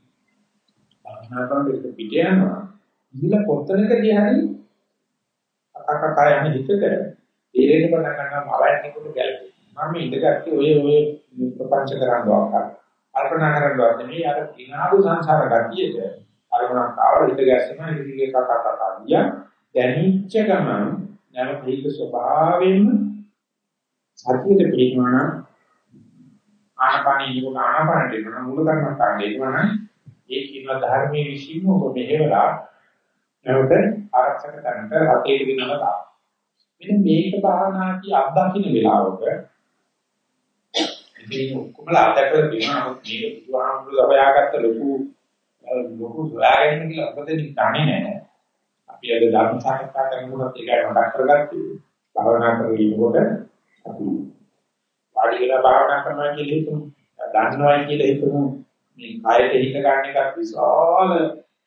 භාවනා කරනකොට පිට යනවා. ඉහිල පොත්තනකදී හරි අකකකය යන හිතට තේරෙන්න පටන් ගන්නවා මවන්නේකොට ගැලපෙන්නේ. මම ඉඳගත්තේ ඔය ඔය ප්‍රපංච කරනවා. කල්පනා කරනවා නෙමෙයි අර කිනාදු සංසාර ගතියේද අරමුණක් ආවල හිත ගැස්සෙනවා ඉතිරිගේ කතා කතා ගියා දැනිච්ච ගමන් නැවත හිත ස්වභාවයෙන්ම සතියේ පිටවන ආනපානී නිකුත් ආනපානට එනවා මූල කර්මස්ථානට එනවා ඒ කියන ධර්මයේ විශ්ීම ඔබ මෙහෙवला නැවත ආරක්ෂක තැනට රතේ දිනවලා මෙන්න මේක භාවනාදී අත්දකින්න වෙලාවක ඉතින් ඔක්කොමලා අත්දැකලා තියෙනවා නමුත් මේක බුදුහාමුදුරුවෝ හොයාගත්ත ලොකු ලොකු සොයාගෙන කියලා අපතේ දන්නේ නැහැ අපි අද ධර්ම සාකච්ඡා කරනකොට ඒකයි මතක් කරගත්තේ භාවනා කරගෙන ඉන්නකොට අපි වාඩි වෙලා භාවනා කරනවා කියලා හිතමු. දන්නවා කියලා හිතමු. මේ කයට හිත ගන්න එකත් විශාල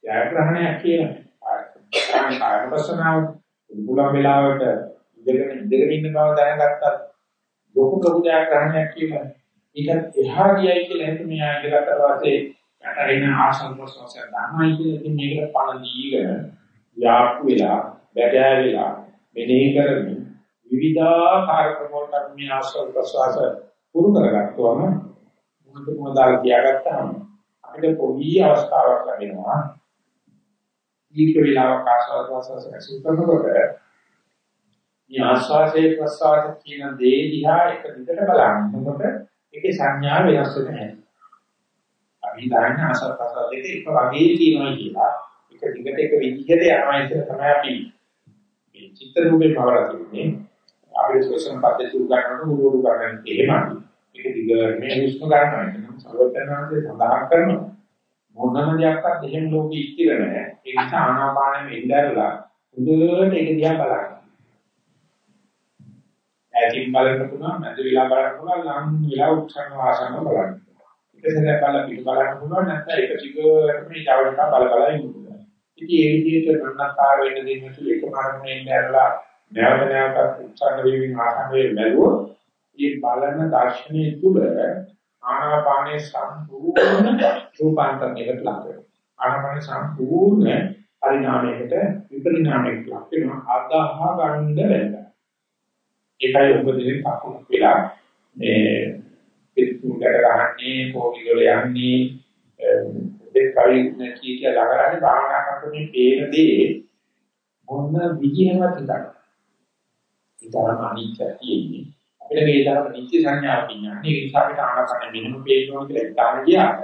ජයග්‍රහණයක් කියලා. කායවසනාව පුළුවන් වෙලාවට ඉඳගෙන ඉඳගෙන ඉන්න බව දැනගත්තත් ලොකු ලොකු ජයග්‍රහණයක් කියලා. ඒකත් එහා ගියයි කියලා හිත මෙයා ඉඳගත්තා පස්සේ යටරින ආසන්න ප්‍රසවාසය ගන්නයි කියලා ඉතින් මේකට පණ දීගෙන යාප්පු වෙලා බැගෑ වෙලා මෙනෙහි කරමින් විවිධාකාර ක්‍රමවලට මේ ආශ්‍රව ප්‍රසවාස පුරු කරගත්තාම මුහුද මොදාල් තියාගත්තාම අපිට පොඩි අවස්ථාවක් ලැබෙනවා දීර්ඝ වේලාවක් ආශ්‍රව ප්‍රසවාස සුපරනකොට මේ ආශ්වාසයේ ප්‍රසවාස කියන දේ දිහා එක දිගට බලනකොට ඒකේ සංඥා වෙනස් වෙන්නේ නැහැ. අපි දන්නේ ආශ්‍රව ප්‍රසවාස දෙක එක වගේ තියෙනවා කියලා. එක දිගට එක විදිහට යනවා කියලා තමයි අපි මේ චිත්ත රූපේ පවරලා තියෙන්නේ. අපේ ශ්වසන පද්ධතිය උගන්වනකොට මුළු උගන්වන්නේ එහෙමයි. ඒක දිගට මේ හුස්ම ගන්නවා. එතනම් සර්වඥාන්සේ සඳහන් කරනවා. මොනම දෙයක්වත් එහෙම ලෝකෙ ඉතිර නැහැ. ඒ නිසා ආනාපානෙ ඉඳලා හොඳට ඒක දිහා බලන්න. ඈතින් බලන්න පුළුවන්, මැද විලා බලන්න පුළුවන්, ලං විලා උත්සන්න වාසන බලන්න. ඒක සැරයක් බලලා පිට බලන්න පුළුවන් නැත්නම් ඒක ටිකටම මේ ජවනිකා බල බල ඉන්න පුළුවන්. ඉතින් ඒ විදිහට නන්නකාර වෙන්න දෙන්න තු එකම අරමුණේ ඉඳලා නැවත නැවතත් උත්සන්න වීමෙන් ආසන්නේ බැලුවොත් මේ බලන දර්ශනයේ තුල ආනාපානේ සම්පූර්ණ රූපාන්තරණයකට ලක් වෙනවා. ආනාපානේ සම්පූර්ණ පරිණාමයකට විපරිණාමයකට ලක් වෙනවා. අදාහ ගන්න වෙනවා. ඒකයි උපදෙස් පකුණු වෙලා මේ පිටුකට ගහන්නේ කෝවිල වල යන්නේ දෙක කලින් කී කියලා ළඟරන්නේ භාවනා කරනකොට මේ පේන දේ මොන විදිහකට හිතන්න. ඊතරම් අනිත්‍ය තියෙන්නේ. අපිට මේ තරම නිත්‍ය සංඥාවක් ඉන්නේ. ඒ නිසා අපිට ආනපන මෙහෙම පේනවා කියලා හිතාන ගියාට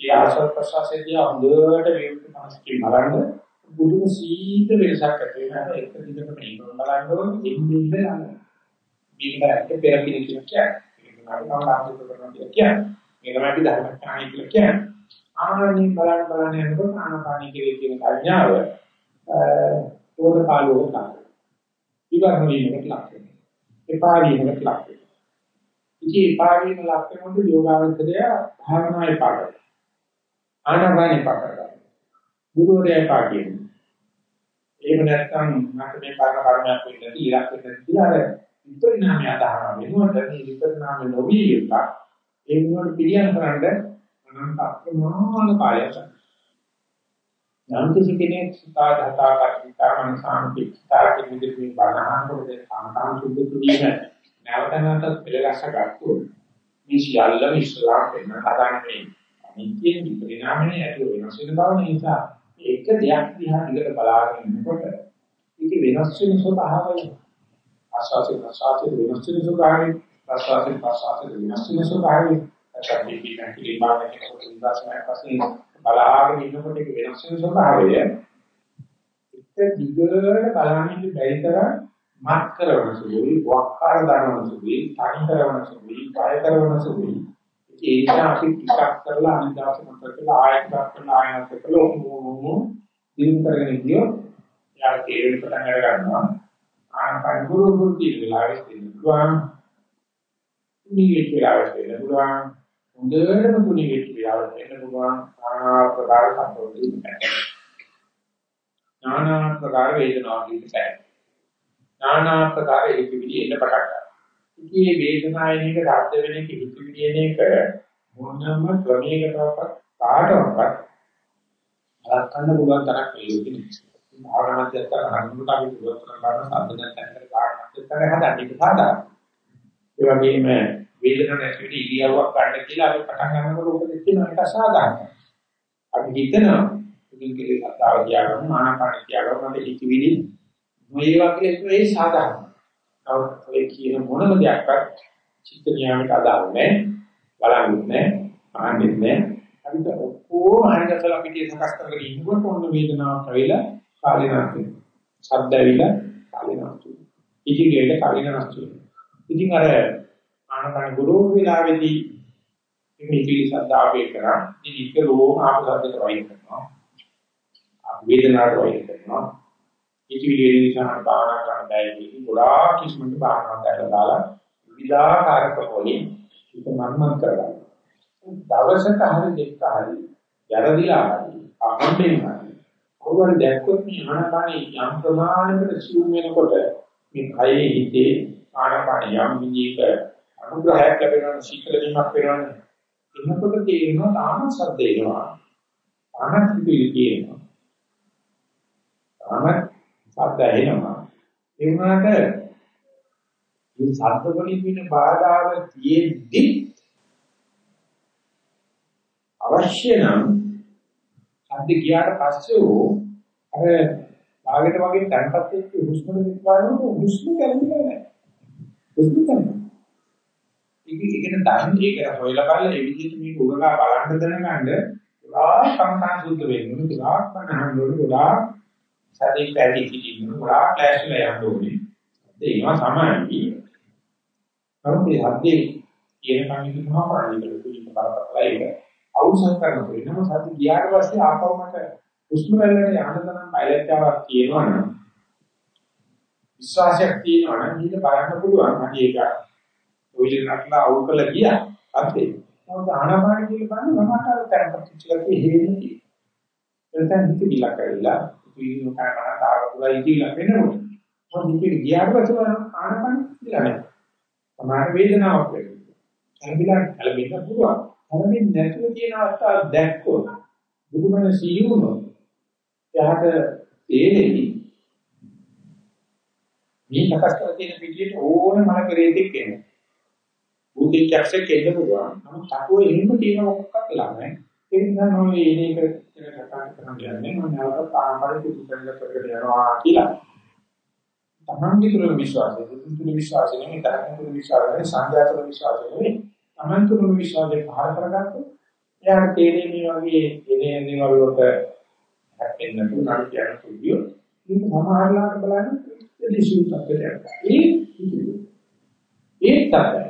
ඒ ආසත් ප්‍රසවාසයේදී හොඳට වේවිත මානසිකින් බලන්න බුදුම සීත වෙනසක් ඇති වෙනවා. ඒක දිගට මේක බලන්න ඕනේ. ඉන්නේ ඉඳලා මේකට පෙර පිළිතුරු කියන්නේ. ආනාපානසති කරනවා කියන්නේ. මේක තමයි ධර්මඥානයි කියලා කියන්නේ. ආනාපානිය බලන්න බලන්න යනකොට ආනාපානිය කෙරේ තියෙන කල්ඥාව ඕක කාලෝක තමයි. ඉවර වීමකට ලක් වෙනවා. එපා වීමකට ලක් වෙනවා. ඉතින් එපා වීම ලක් වෙනකොට යෝගාවචරය භාවනාවේ පාඩම. ආනාපානිය පාඩම. ගුරුවරයා පාඩම. එහෙම නැත්නම් මට මේ පාරණ කර්මයක් වෙන්න ඉලක්ක වෙන්න කියලා අර විපරිණාමය අදහන වෙනුවට මේ විපරිණාමය නොවී යුක්ත ඒ වෙනුවට පිළියම් කරන්න අනන්ත අප්‍රමාණ කාලයක් යම් කිසි කෙනෙක් සිතා දතා කර්මිතා මනසාන්තිතා කියන විදිහේ බණහනකොට සාමතාන් සුද්ධ කිරීම නැවත නැවතත් පෙළගස්ස ගත්තොත් මේ සියල්ලම ඉස්ලාම් වෙන හදාන්නේ. අනිත්‍ය විපරිණාමයේ ඇති වෙනස් වෙන බව නිසා ඒක දෙයක් දිහා දිගට බලාගෙන ඉන්නකොට ඒක වෙනස් වෙන ස්වභාවය. ආස්වාසේ ප්‍රසආසේ වෙනස් වෙන ස්වභාවය ප්‍රසආසේ ප්‍රසආසේ වෙනස් වෙන ස්වභාවය අචාරී පිටන කිලිමාන කෙනෙකුට ඉඳාසනය පස්සේ බලාගෙන ඉන්නකොට ඒක වෙනස් වෙන ස්වභාවය එක දිගට බලන්නේ බැරි තරම් මත් කරන සුළුයි, වක්කාර දරන සුළුයි, තනි කරන සුළුයි, බය කරන සුළුයි. ඒ නිසා අපි ටිකක් කරලා අනිදාස මත කරලා ආයත කරලා ආයත කරලා ඔමු දින කරගෙන ගියොත් යා තේරෙන්න පටන් අර ගන්නවා. ආනපන ගුරු ගුරු කියන වෙලාවෙත් දෙන්න පුළුවන්. නිවිච්ච වෙලාවෙත් දෙන්න පුළුවන්. හොඳටම කුණිවිච්ච වෙලාවෙත් දෙන්න පුළුවන්. ආනාපාන සම්පූර්ණ නානා ප්‍රකාර වේදනාවක් ඉස්සයි. නානා ප්‍රකාර හිතවිලි එන්න පටන් ගන්නවා. ඉතින් මේ වේදනාවෙන් එක රද්ද වෙන එක හිතවිලි එන එක මොනම ක්‍රමයකටවත් කාටවත් අරක්කන්න පුළුවන් තරක් වෙන්නේ. භාවනාවත් යත්තර හඳුනට අපි පුරුදු කරන සම්බන්ධයෙන් තැනකට කාරණාත් එක්ක හදන්න ඒක සාධාරණ. ඒ වගේම වේදනාවක් නැති වෙලී ඉරියව්වක් ගන්න කියලා අපි පටන් ගන්නකොට උපදෙස් දෙන එක සාධාරණයි. අපි හිතනවා ඉතින් කෙලෙස් අතාව තියාගන්න ආනාපාන තියාගන්න මට හිතවිලි මේ වගේ ඒ සාධාරණයි. නමුත් ඔය කියන මොනම දෙයක්වත් චිත්ත නියාමයට අදාළ නැහැ. බලන්නේ නැහැ. ආන්නේ නැහැ. අපි ඔක්කොම අහනකසලා පිටිය සකස් කරගෙන ඉන්නකොට ඔන්න වේදනාවක් ඇවිල්ලා කාලේ නැති. ශබ්ද ඇවිල්ලා කාලේ නැති. ඉතිගෙට කාලේ නැති. ඉතින් අර ආනපන ගුරු විලාවේදී මේ පිළි සද්දාවේ කරා ඉතින් ඒක රෝම ආපසද්දට වයින් කරනවා. වේදනාවට වයින් කරනවා. ඉතිවිලි නිසා භාවනා කරන්න බැහැ ගොඩාක් කිස්මකට භාවනා කරලා දාලා විවිධාකාර ප්‍රකෝලී ඒක මන්මත් කරගන්න. දවසක හරි දෙක හරි යරදිලා හරි අහම්බෙන් හරි කවුරු දැක්කොත් මේ ආනාපානී යම් ප්‍රමාණයකට සිුම් වෙනකොට මේ කයේ හිතේ ආනාපාන යම් විදිහක අනුග්‍රහයක් ලැබෙනවා සීතල වීමක් වෙනවා. එනකොට තේරෙනවා තාම සද්ද එනවා. තාමත් පිළි කියනවා තාමත් සද්ද එනවා ඒ වුණාට මේ සද්ද වලින් වෙන බාධාව තියෙද්දි අවශ්‍ය නම් සද්ද ගියාට පස්සේ ඕ අර භාගයට වගේ තැන්පත් වෙච්ච හුස්ම දෙපාරම හුස්ම කැළඹෙන්නේ නැහැ. හුස්ම තමයි. ඒක ඉගෙන ගන්න ඒක හොයලා බලලා ඒ විදිහට මේක උරගා බලන්න දැනගන්න ගොඩාක් සංකාන සුද්ධ වෙන්න ගොඩාක් කනහන් වල ගොඩාක් සතිය පැටි කිදින්න ගොඩාක් ක්ලාස් වල යන්න ඕනේ. ඒවා තමයි. නමුත් මේ හද්දේ කියන කමිටු මහා පාරිණික කුලික බලපතලා ඒක අවශ්‍ය කරන වෙනම සති ගියාට පස්සේ ආපහු මට හුස්ම රැල්ලට යන්න තරම් බයලජ්ජාවක් තියෙනවනම් විශ්වාසයක් තියෙනවනම් ඊට බලන්න පුළුවන් මට ඒක ඔයිල නටලා අවුල් කරලා ගියා. අත්තේ නමුත් ආනාපාන කියලා බලන්න මමට අර තැන්පත් චිලකේ හේන්නේ එතන හිත විලා කරලා පිළිනු කරන තාවකුලා ඉතිලා වෙනකොට. මොකද ඉතින් ගියාට පස්සේ ආනාපාන කියලා නෑ. සමාන වේදනාවක් වෙනවා. කලබිලා කලබින්න පුළුවන්. කලබින් නැතුව තියෙන අවස්ථාව දැක්කොත් බුදුමන සීයුනොත් එයාට තේරෙයි මේ සකස් කරලා තියෙන පිටියට ඕන මල පෙරේතෙක් එනවා. බුද්ධිචක්ෂක එන්න පුළුවන්. නමුත් තකෝ එහෙම තියෙන මොකක්වත් වෙලා නැහැ. ඒ නිසා නෝ මේ ඉනේ කර කතා කරන්න යන්නේ මම නැවත පාරම්පරික පුදුසංග කරගෙන යනවා කියලා. තමන්ගේ තුල විශ්වාසය, බුදුන් තුල විශ්වාසය නෙමෙයි, තරකින් තුල විශ්වාසය නෙමෙයි, සංඝයා තුල විශ්වාසය නෙමෙයි. තමන් තුල විශ්වාසය පහල කරගත්තොත් එයාට තේරෙන්නේ වගේ එනේ එනේ වලට හැප්පෙන්න තුනක් කියන සුද්ධිය. මේක සමහරලාට බලන්න දෙසියු තත්ත්වයට යනවා ඒ ඒ තමයි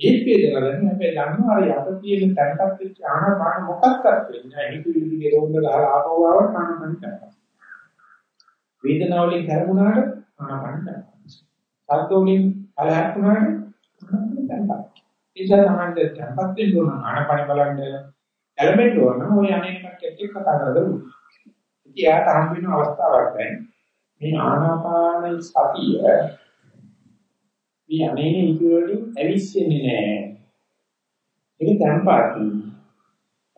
ඒ පිළිගන්න හැබැයි දන්නවා අර යට තියෙන තැනකට වෙච්ච ආනාපාන මොකක්වත් වෙන්නේ නැහැ. හිත විදිහේ රෝග ගහලා ආපහු ආවට ආනාපාන කරනවා. වේදනාවලින් කරමුණාට ආනාපාන කරනවා. සත්ත්වෝලින් කලහක්ුණාට ආනාපාන කරනවා. ඒ නිසා තමයි තැන්පත් වෙන්න ඕන ආනාපාන බලන්න එලමෙන්ට් ඕන ඔය අනේක කට්ටිය කතා කරලා එයාට හම් වෙන අවස්ථාවක් දැන් මේ ආනාපාන සතිය මේ අනේනේ ඉදිරියෙන් ඇවිස්සෙන්නේ නැහැ. ඒක තැම්පාති.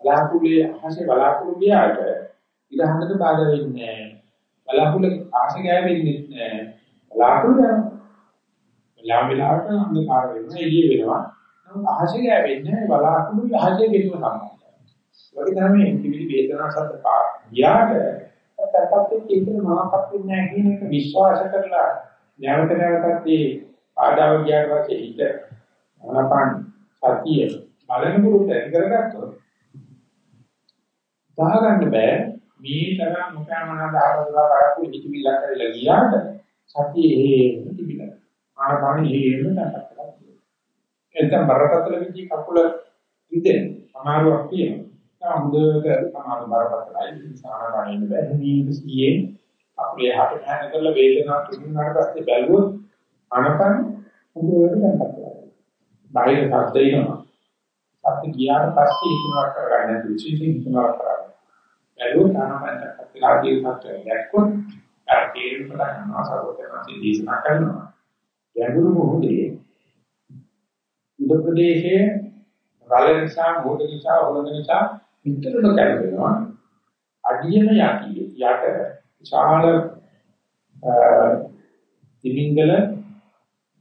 බලාකුලේ අහසේ බලාකුළු ගියාට ඉරහඳට බාධා වෙන්නේ නැහැ. බලාකුළු ආශ ගෑවෙන්නේ නැහැ. බලාකුළු යනවා. ලාම් වෙලාවට අන්ධකාර වෙනවා එළිය වෙනවා. නමුත් අහසේ ගෑවෙන්නේ නැහැ. බලාකුළු අහසේ ගෙලිම සම්බන්ධයි. වගේ තමයි කිවිලි වේදනා සද්ද පා ගියාට තත්ත්වෙත් ඉතින් මොනවක්වත් වෙන්නේ නැහැ කියන එක විශ්වාස කරලා නැවත නැවතත් මේ ආඩාව ගියාට පස්සේ හිත මොනපන් සතිය බලන පුරුද්ද ඇති කරගත්තොත් දාගන්න බෑ මේ තරම් මොකමනා දාරදලා කරපු හිතවිල්ල කරලා ගියාට සතියේ තිබිලා. ආනාපානෙ හේම නැටක් එතන බරපතල විදි කකුල ඉඳෙන අමාරුවක් තියෙනවා. හොඳට සමාන බරපතලයි ආනාපානෙ ඉන්න බැහැ. මේ සියේ අපේ හට පැන කරලා වේදනාවක් තිබුණාට පස්සේ බැලුවොත් ආනාපාන හොඳට දැනගන්නවා. බාහිර ශබ්ද එනවා. ශබ්ද ගියාට පස්සේ ඉක්මනට කරගන්න නැති විශේෂයෙන් ඉක්මනට කරගන්න. බැලුවොත් ආනාපාන චක්‍රය ආදී දැක්කොත් අර තේරුම් පටන් ගන්නවා සර්වඥාන්සේ දේශනා කරනවා. ගැඹුරු මොහොතේ උඩ ප්‍රදේශයේ රළ නිසා, මොහොත නිසා, හොළඳ නිසා විතරට කැරෙනවා. අඩියම යටි යට විශාල තිමිංගල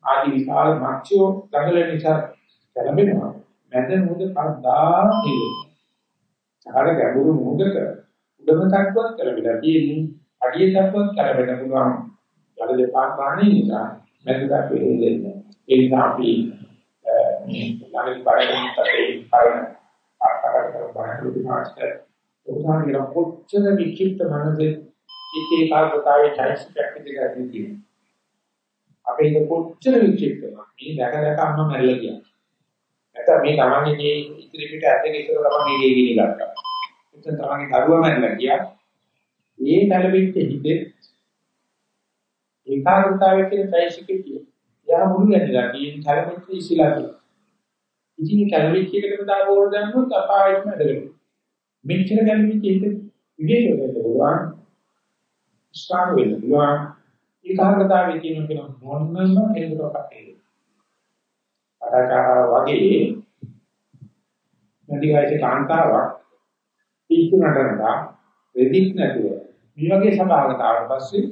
ආදි විශාල මච්චෝ දඟල නිසා කැළඹෙනවා. මැද මුද කද්දා තියෙනවා. සාර ගැඹුරු මුදක උඩම තක්වත් කැළඹිලා තියෙන්නේ. අඩිය තක්වත් කැළඹෙන්න පුළුවන්. යල දෙපා ප්‍රාණී නිසා මැද තක් වෙන්නේ. ඒ නිසා අපි මේ ළඟදී බලමින් තේ පරණ ආකාරයක බලන මාස්ටර් උදාහරණ කොච්චර විචිත්ත මනසේ ඉතේ කාර්යතාවේ චෛසිකයක් ඉදිරියට තියෙනවා. අපේ ඉත කොච්චර විචිත්තද මේ දැක දැක අම්ම මැරිලා ගියා. නැත්නම් මේ තමන්ගේ මේ ඉතිරි පිට ඇදගෙන ඉතල තමන්ගේ ගේ ගිනි ගත්තා. එතන තමන්ගේ දරුවා මැරිලා ගියා. මේ කලෙවිච්ච හිතේ ඒකාග්‍රතාවයේ කියන චෛසිකේ කියන. යා මුළු ඇදලා කියන කලෙවිච්ච ඉසිලා කියන. ඉතින් කලෙවිච්ච එකකට දාලා ඕන දැම්මොත් අපායෙත් මැදගෙන. මෙච්චර කලෙවිච්ච හිත විදේශ වෙන්න පුළුවන්. ස්ථාන වෙන්න පුළුවන්. ඒකාග්‍රතාවයේ තියෙන කෙන මොන්නම කෙනෙකුට කටේ. අරකාර වගේ නැති වයසේ කාන්තාවක් පිස්සු නටනදා වෙදික් නැතුව මේ වගේ සභාවකට පස්සේ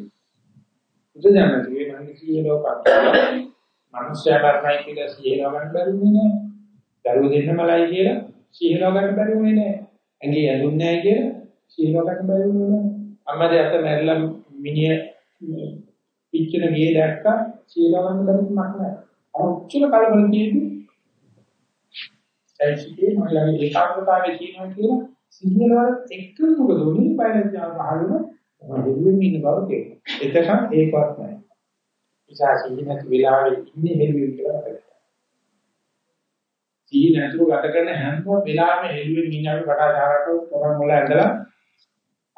බුදුදහමේ මම කීයේ ලෝකයක් මනුෂ්‍යයා කරනයි කියලා සියලව ගන්න බැරිුනේ නෑ. දරුවෝ දෙන්න මලයි කියලා සියලව ගන්න බැරිුනේ නෑ. ඇඟේ ඇඳුන්නේ නෑ කියලා සියලව ගන්න බැරිුනේ නෑ. අම්මද අත මැරිලා මිනිහ පිච්චෙන ගේ දැක්කා සීලවන්න බැරිමක් නැහැ. අර උච්චල කලබල තියෙන්නේ සයිසිකේ මයිලගේ ඒකාග්‍රතාවයේ තියෙනවා කියලා සිහිනවල එක්ක මොකද උනේ බයලජ්ජාව පහළම දෙවියන් ඉන්න බව තේරෙනවා. එතකන් ඒකවත් නැහැ. ඉතින් සිහිනත් වෙලාවේ ඉන්නේ හෙළුවෙන් කියලා මතකයි. සිහින නැතුව ගත කරන හැම වෙලාවෙම හෙළුවෙන් ඉන්න අපි කටාචාරට තොරන් වල ඇඳලා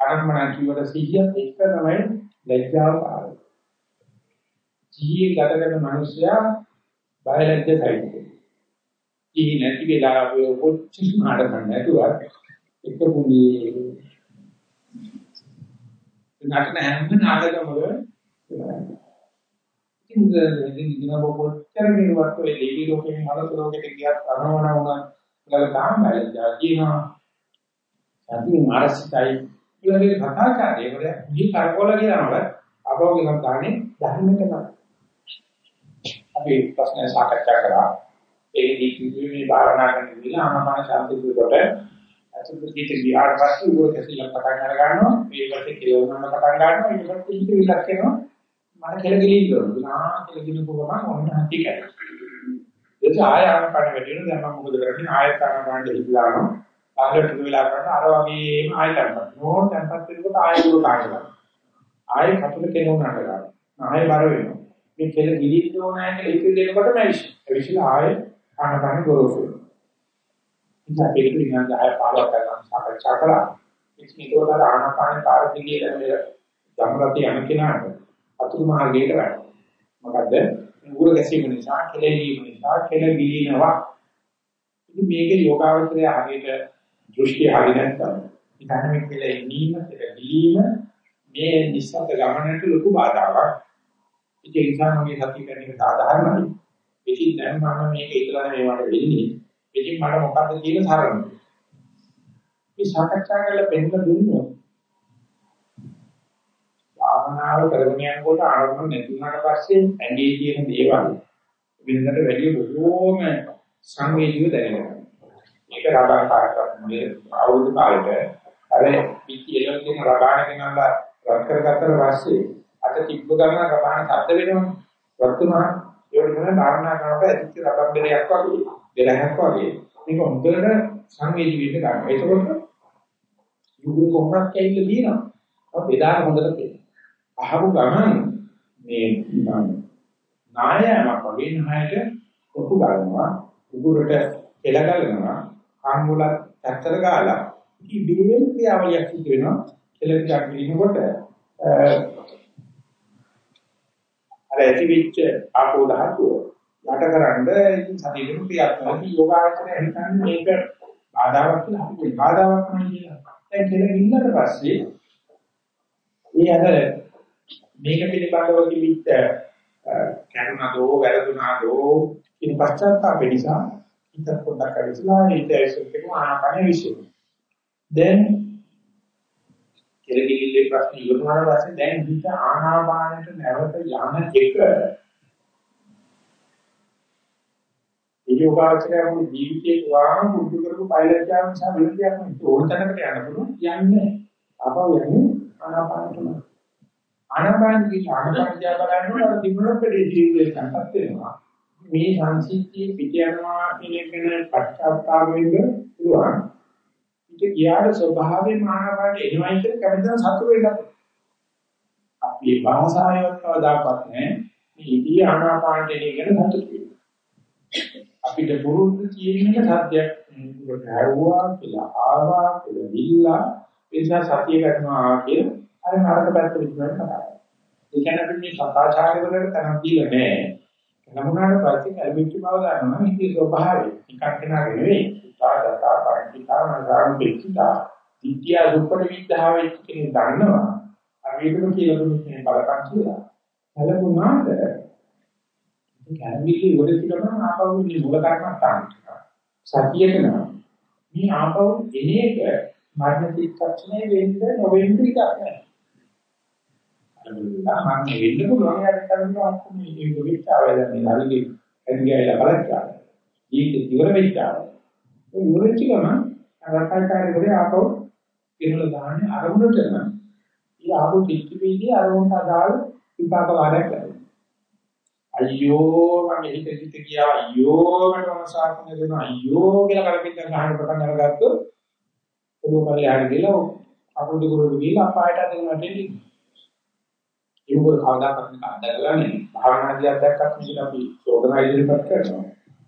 අනම්මනා කියවට සිහියත් එක්ක තමයි ලැජ්ජාව පාරේ. ජීවිත ගත කරන මිනිසයා බයලජ්‍ය සයිඩ්. ජීවි නැති වෙලාවෙ කොච්චර මාඩකම් නැතුව එක පුලි නටන හැම නාටකමක ඉතින් ඉතින් ඉතින් කොච්චර කෙරුවත් ඔය දෙවි ලෝකෙන් මනස ලෝකෙට ගියත් අනවන වුණා කියලා තාම බයලජ්‍ය කියනවා. සතිය මානසිකයි ඊළඟට කතාචාරය වල මේ කරකවල කියනවා අපෝගේ සම්දානේ ධර්මයට තමයි. අපි ප්‍රශ්න සාකච්ඡා කරා. ඒකදී කිව්වේ මේ භාවනා කරන විදිහ ආනාපාන ශාන්ති කොට අතුරුදිට ගියාට පස්සේ උගෝ කැසිලා පටන් අර ගන්නවා. මේ පැත්තේ කෙලවුනම පටන් ගන්නවා. ඊට පස්සේ ඉති විලක් වෙනවා. මම කෙලගිලින් කරනවා. ආ කෙලගිලින් කොහොමද ඔන්න හති කරනවා. ඒක ආය ආනාපාන වැඩි වෙන දැන් මම මොකද කරන්නේ ආයත ආනාපාන දෙහිලානවා. ආයෙත් ටික වෙලා කරන අර වගේම ආයෙත් කරනවා. නෝන් දැන්පත් වෙනකොට ආයෙ දුර කාටලා. ආයෙ කටුල කෙනුනට ගන්නවා. ආයෙ බර වෙනවා. මේ කෙල ගිලින්න ඕනෑ කියලා ඉතිරි දෙනකොටම ඇවිස්සි. ඇවිස්සලා ආයෙ ආනපන ගොරෝසු වෙනවා. ඉතින් ඒක නිකන් 10 15 කරලා සාකච්ඡා කරා. ඉතින් ඒකවල ආනපන කාර්යයේ මේ ධම්රති යන කෙනාට අතුරු මාර්ගයට වැටෙනවා. මොකද උගුර ගැසීම නිසා කෙලෙලීම නිසා කෙල ගිලිනවා. ඉතින් මේකේ යෝගාවචරය හරියට දෘෂ්ටි හරි නැත්නම් ඉතින් මේ කියලා ඉනීම දෙලීම මේ නිස්සද්ද ගමනට ලොකු බාධාවක්. ඒ නිසා මගේ සතිය කරන එක සාධාරණයි. ඉතින් දැන් මම මේක ඉතලා මේවට වෙන්නේ. ඉතින් මට මොකද්ද කියන තරම. මේ සාකච්ඡා කරලා පෙන්න දුන්නොත් භාවනාව කරගෙන යනකොට ආරම්භ නැතුණාට පස්සේ ඇඟේ තියෙන දේවල් වෙනකට වැඩි බොහෝම සංවේදීව දැනෙනවා. මේක රබාන කාර්යයක් මේ අවුරුදු කාලෙට අර පිටි එළවල තියෙන රබාන කෙනාලා රත් කරගත්තට පස්සේ අත තිබ්බ ගමන රබාන ශබ්ද වෙනවා. වර්තමාන ඒ වගේම භාවනා කරනකොට ඇතිච්ච රබන් බෙරයක් වගේ දෙරහක් වගේ මේක හොඳට සංවේදී වෙන්න ගන්නවා. ඒකකොට යුග කොහොමද කියලා දිනනවා. බෙදාන හොඳට තියෙනවා. අහපු ගමන් මේ නායමක් වගේ නායට කොටු ගන්නවා උගුරට එල ගලනවා අංගුල ඇත්තට ගාලා ඉබේම ක්‍රියාවලියක් සිදු වෙනවා. කෙලෙක් ගිනකොට අර ඇතිවිච්ච ආපෝ ධාතුව යටකරනද ඉතින් සතියෙම ක්‍රියාත්මක යෝගාචරය හිතන්නේ මේක බාධාවක් කියලා අපි බාධාවක් නෙවෙයි කියලා. දැන් කෙල ගින්නට පස්සේ මේ අර මේක පිළිබඳව කිවිත් කරුණාදෝ වැරදුනාදෝ ඉන් පශ්චාත්තාප නිසා හිත පොඩ්ඩක් අවිසලා හිත ඇසුරේම ආනාපාන විශ්ේ. දැන් කෙලගිල්ලේ ප්‍රශ්න ඉවරනාට පස්සේ දැන් හිත ආනාපානයට නැවත යන එක යෝගාචරයම ජීවිතේ පුරාම පුරුදු කරපු පයිලට් යාම නිසා වෙන දෙයක් නෙවෙයි ඕන තැනකට යන්න පුළුවන්. යන්නේ අපව යන්නේ ආනාපානටම ආනාපාන කී ආනාපාන දිහා බලනකොට අර තිබුණොත් දෙයේ ජීවිතේ සංකප්ප වෙනවා. මේ සංසිද්ධිය පිට යනවා කියන එක පශ්චාත්තාප වෙන්න පුළුවන්. ඒක ගියාට ස්වභාවයෙන් ආනාපානට එනවයි කියලා කැමතිනම් සතුට වෙන්න අපි භාෂාවෙන් කවදාකවත් නැහැ. මේ ඉදී ආනාපානට එන එක ගැන සතුට වෙන්න අපිට පුරුදු තියෙන සත්‍යයක් මේකට හැරුවා කියලා ආවා කියලා විල්ලා ඒ නිසා සතිය කරනවා කියන අර නරක පැත්ත විතරයි කතා කරන්නේ. ඒ කියන්නේ අපි මේ සදාචාර වලට තරම් දීලා නැහැ. නමුනාට පස්සේ කල්පිච්ච බව ගන්නවා ඉතින් ස්වභාවය. නිකන් කෙනාගේ නෙවෙයි. සාදතා පරිචිතා නගාම් දෙච්චිතා. විද්‍යා දුප්පට විද්‍යාවේ කියන දන්නවා. අර මේකම කියලා දුන්නේ බලපං කියලා. කලකුණාට කැම්බිලි උඩ තිබුණා ආපහු මේ මූල කර්මස්ථාන සතියට නම් මේ ආපහු එන එක මරණ චිත්තක්ෂණය වෙන්න නොවෙන්න එකක් නෑ අන්න වෙන්න පුළුවන්. යාට කරනවා අක්කම මේ දෙවිච්චාවය දැන් මේ හරිගේ එන්ගයලා බලච්චා ජීවිත ඉවර වෙච්චා ඒ ඉවරච්ච ගමන් රටාකාරී වල ආපහු කෙනල දාන්නේ අරමුණට නම් ඊ ආපහු චිත්තපීදී අරමුණට අදාළ විපාක වාරයක් ලැබෙනවා අයියෝ මගේ හිත හිත ගියා. අයියෝ මට මොනසාරකම දෙනවා අයියෝ කියලා කලකින් ගන්න පටන් අරගත්තොත් ඔබ පල්ලෙහාට ගිහලා අපුඩු කුරුළු ගිහලා අපායට දෙන්නට එන්නේ. ඒක මොකද කවදාකවත් නිකන් දැකලා නෙමෙයි. භාවනාදී අත්දැකක් මේක අපි චෝදනා ඉදිරිපත් කරනවා.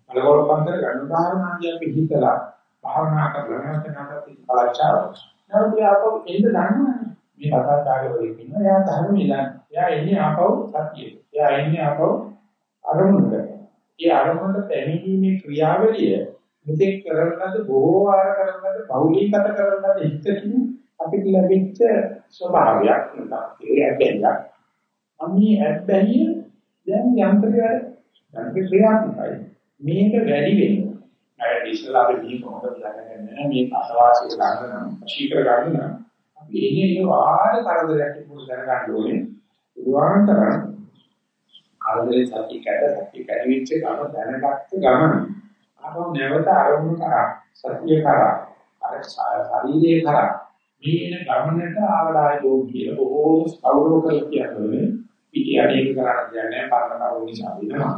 අලගොල්ල පන්තර ගන්න භාවනාදී අපි හිතලා භාවනා කරලා නැවත නැවත කලචාර. නැවත ආපහු එන්න දන්නවනේ. මේ කතාචාරවලින් ඉන්න එයා ධර්මයේ දන්න. එයා එන්නේ ආපහු සතියේ. එයා එන්නේ ආපහු අරමුණට. ඒ අරමුණට පැමිණීමේ ක්‍රියාවලිය මෙතෙක් කරනද බොහෝ වාර කරනද බෞලීගත කරනද හිතකින් අපිට ලැබිච්ච ස්වභාවයක් නේද? ඒ ඇබ්බැහියක්. අන්නේ ඇබ්බැහිය දැන් යන්ත්‍රය වැඩ ක්‍රියාත්මකයි. මේක වැඩි වෙනවා. අය ඉස්සලා අපි මේ කොහොමද දැනගන්නේ මේ අසවාසිය ගන්න නම් ශීක්‍ර ගන්න නම් අපි එන්නේ වාර කරදරයක් පුරුදු දැනගන්න ඕනේ. උදාහරණ කරදරේ සත්‍ය කැඩ සත්‍ය කැඩවිච්ච ගම දැනගත්ත ගමන ආපහු නැවත අරමුණු කරා සත්‍ය කරා අර ශරීරයේ කරා මේන ගමනට ආවඩාය යෝග්‍ය බොහෝ කවුරු කරලා කියන්නේ පිටි අනේක කරන්න දෙන්නේ පරණ කරුණ නිසා වෙනවා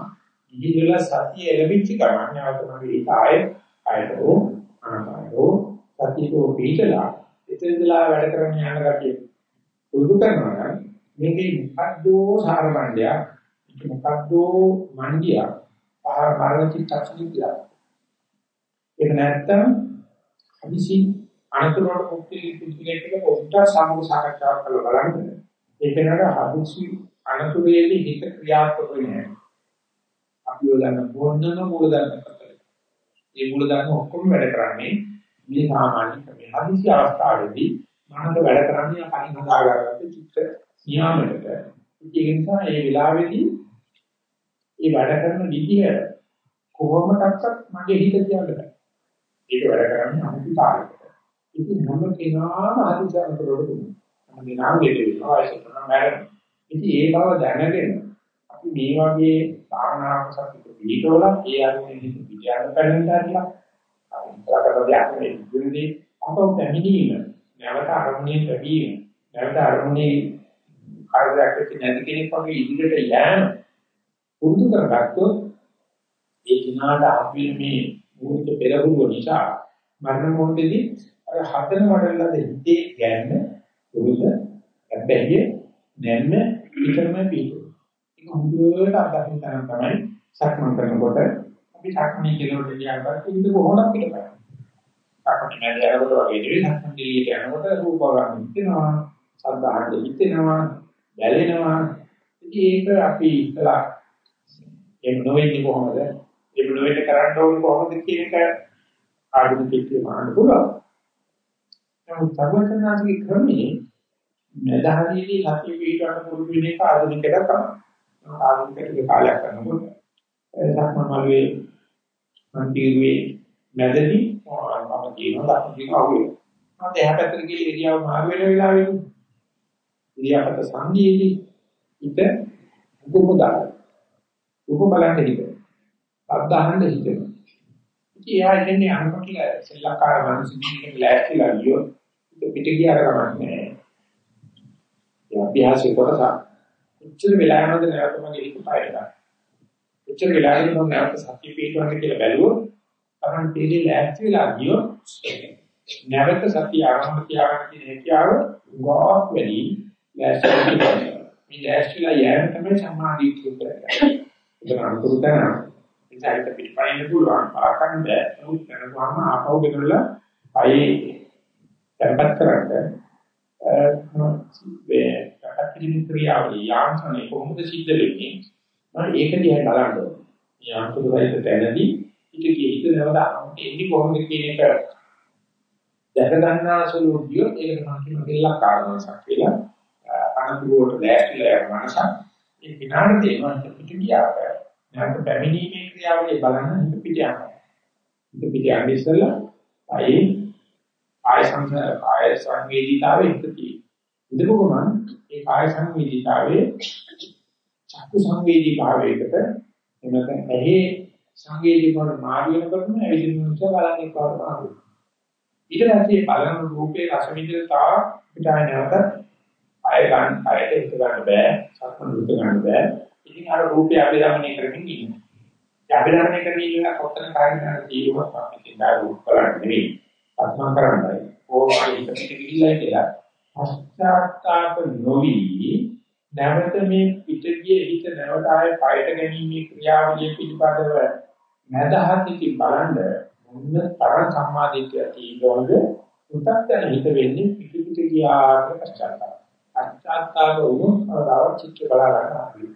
ඉහිදල සත්‍ය ලැබිච්ච ගමන් නැවත මගේ හිත ආය ආයතෝ අනපායෝ සත්‍යෝ පිටලා එතෙන්දලා වැඩ කරන්න යන ගැටිය පුරුදු කරනවා නම් මේකේ මොකද්දෝ සාරමණ්ඩයක් මොකද්ද මණ්ඩිය පහ මරණ චිත්තක්ෂණ කියලා. ඒක නැත්තම් හදිසි අනතුරට මුක්ති පිටිකේට පොඩ්ඩක් සමුග සාකච්ඡාවක් කරලා බලන්න. ඒක නේද හදිසි අනතුරේදී හිත ක්‍රියාත්මක වෙන්නේ. අපි ඔයගන්න බොන්නම මූල ධර්ම කතරේ. මේ මූල ධර්ම ඔක්කොම වැඩ කරන්නේ මේ සාමාන්‍ය ක්‍රමයේ. හදිසි අවස්ථාවේදී මනස වැඩ කරන්නේ කලින් හදාගත්ත චිත්ත නියාමයකට. ඒ නිසා මේ වෙලාවේදී ඒ වැඩ කරන විදිය කොහොමදක්වත් මගේ හිත කියන්න බෑ. ඒක වැඩ කරන්නේ අනිත් කාර්යයකට. ඉතින් හැම කෙනාම අධිචාර කරවලු. හැම කෙනාම දෙවියෝ ආයතන මෑරෙන. ඉතින් ඒ බව දැනගෙන අපි මේ වගේ භාවනාවක සත්‍ය පිළිතෝල ඒ අනුව හිත විද්‍යාව කරනවා කියලා අපි කරකට දෙයක් නෙවෙයි. ඉතින්දී අපව පැමිණීම නැවත අරමුණේ ලැබීම නැවත අරමුණේ කාර්යයක් නැති කෙනෙක් වගේ ඉදිරියට යෑම පුරුදු කරගත්තොත් ඒ කිනාට අපි මේ මූලික පෙරහුරුව නිසා මරණ මොහොතේදී අර හදන වඩලද හිතේ ගෑන්න පුරුද හැබැයි නැන්න විතරම පිටු. ඒක හුදුවට අත්දකින්න තමයි සක්මන් කරනකොට අපි සක්මනේ කෙලවට ගියාට ඉඳ කොහොමද පිටපත. සක්මනේ මැද යනකොට වගේ නෙවෙයි සක්මන් දෙලියට යනකොට රූප ගන්න හිතෙනවා, ශබ්ද අහන්න හිතෙනවා, දැලෙනවා. ඉතින් ඒක අපි ඉතලා එහෙම නොවෙන්නේ කොහොමද? එහෙම නොවෙන්න කරන්න ඕනේ කොහොමද කියන එක ආධුනික කියන්න පුළුවන්. නමුත් සර්වඥාන්ගේ ක්‍රමයේ මෙදහදීදී සතිය පිටවන්න පුරුදු වෙන එක ආධුනිකයට තමයි. ආධුනිකයට කාලයක් කරනකොට සක්මන්වලේ මන්තිරුවේ මැදදී මම කියනවා දක්ෂින අවුල. මම එහා පැත්තට ගිහින් එරියාව මාරු වෙන වෙලාවෙදී ඉරියාපත සංගීතී ඉත උපමදාන උප බලන්න හිතෙනවා. ශබ්ද අහන්න හිතෙනවා. ඉතින් එයා ඉන්නේ අනුම කියලා සෙල්ලක්කාර මිනිස්සුන්ගේ ලෑස්තිලා ගියොත් පිට ගියාර ගමන්නේ. ඒ අභ්‍යාසයේ කොටස උච්චර වෙලා යනද නැවත මගේ හිත පායට ගන්න. උච්චර වෙලා යනද නැවත සත්‍ය පිටවන්න කියලා බැලුවොත් අපන් තේරෙන්නේ ලෑස්ති වෙලා ගියොත් නැවත සත්‍ය ආරම්භ තියාගන්න කියන හැකියාව ගොඩක් වැඩි ලෑස්ති වෙනවා. මේ ලෑස්තිලා යෑම තමයි සම්මාදිට කියන්නේ. ඒක අනුකූල කරනවා. ඒසයිත පිටපයින් පුළුවන් පාකන්න බෑ. නමුත් කරනවාම ආපහු ගෙනල්ලා අයේ tempat කරන්න මේ කටපිටින් ක්‍රියාවලිය යාන්ත්‍රණය කොහොමද සිද්ධ වෙන්නේ? මම ඒක දිහා බලන්න ඕනේ. යාන්ත්‍රණයත් තැනදී ඊට ගියේ ඉත නවදාන එන්නේ කොහොමද කියන එක දැක ගන්නා සුළු විදියෝ ඒකට මම කියන දෙල්ලක් කාරණාවක් කියලා අනුගුණයට දැස්තිලා යන මනසක් ඒ විනාඩි දෙකක් පිට ගියාට නැවත පැමිණීමේ ක්‍රියාවලිය බලන්න හිත පිට යනවා. හිත පිට යන්නේ ඉස්සෙල්ලා අයේ ආය සංස ආය සංවේදීතාවේ හිතතියි. ඉඳපු ගමන් ඒ කාය සංවේදීතාවේ චක්කු සංවේදී භාවයකට එනකන් ඇහි සංවේදී වල මාරු වෙනකොටම ඇවිදින මිනිස්සු බලන්නේ කොහොමද? ඊට පස්සේ බලන රූපේ රස විඳින තා පිටාය නැවත ආය ගන්න ආයට හිත ගන්න බෑ සක්මන් හිත ගන්න බෑ ඉතින් අර රූපය අභිරමණය කරමින් ඉන්නවා. ඒ අභිරමණය කරමින් ඉන්න කොතන කායිනාර ජීවත් අපි දා රූප බලන්නේ නෙවෙයි. සක්මන් කරන්නයි. ඕවායි හිත පිට ගිහිල්ලා කියලා. පශ්චාත්තාප නොවි නැවත මේ පිටගිය හිත නැවත ආයේ පයට ගැනීමේ ක්‍රියාවලිය පිළිබඳව නැදහත් බලන්න මොන තරම් සම්මාදිට්ඨිය තියෙනවද උත්තර හිත වෙන්නේ පිට පිට ගියාට පශ්චාත්තාප. පශ්චාත්තාප වුණොත් අවදාව චිත්ත බලා ගන්න අපිට.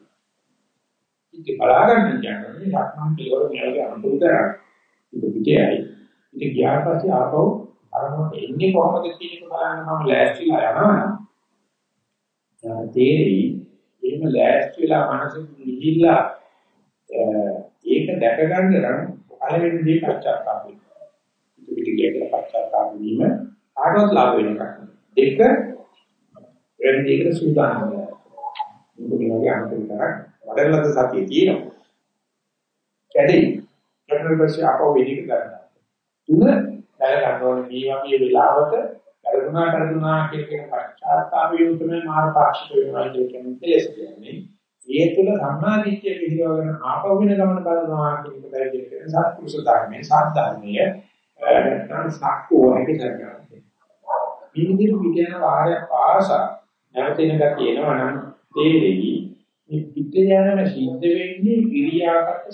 චිත්ත බලා ගන්න කියන්නේ සක්මන් පිළිවෙල මෙයාගේ අනුකූල කරා. ඉත පිටේයි. ඉත ගියාට පස්සේ ආපහු අරමුණට එන්නේ කොහොමද කියන එක බලන්න මම ලෑස්තිලා යනවා. තේරෙයි එහෙම ලෑස්තිලා මනස නිහිල්ලා ඒක දැක ගන්න නම් පළවෙනි දේ පශ්චාත්තාප වෙනවා. ඉත පිට ගියකට පශ්චාත්තාප වීම කාටවත් ලාභ වෙන එකක්. දෙක වෙන දෙයකට සූදානම් වෙනවා. මේක මේ වගේ අන්තිම තරක් වඩලද සතිය තියෙනවා. කැදේ. ඊට පස්සේ අපව වෙදික කරනවා. තුන දැල ගන්නවනේ මේ වගේ වෙලාවක කරුණා කරුණා කියන එක පශ්චාත්තාපය තමයි මාර්ගාක්ෂික වෙනවා කියන්නේ කෙලස් කියන්නේ. ඒ තුළ සම්මාදිට්ඨිය පිළිවගෙන ආපහු වෙන ගමන බලනවා කියන එක දැක්කේ කියන සත්පුරුෂ ධර්මයේ සාධාරණීය නැත්නම් සක්කෝ හැකියාවක්. මේ විදිහට පිටියන වාරය පාසා නැවතින ගතිය එනවා නම් තේරෙයි මේ පිට යනම සිද්ධ වෙන්නේ ඉරියාකට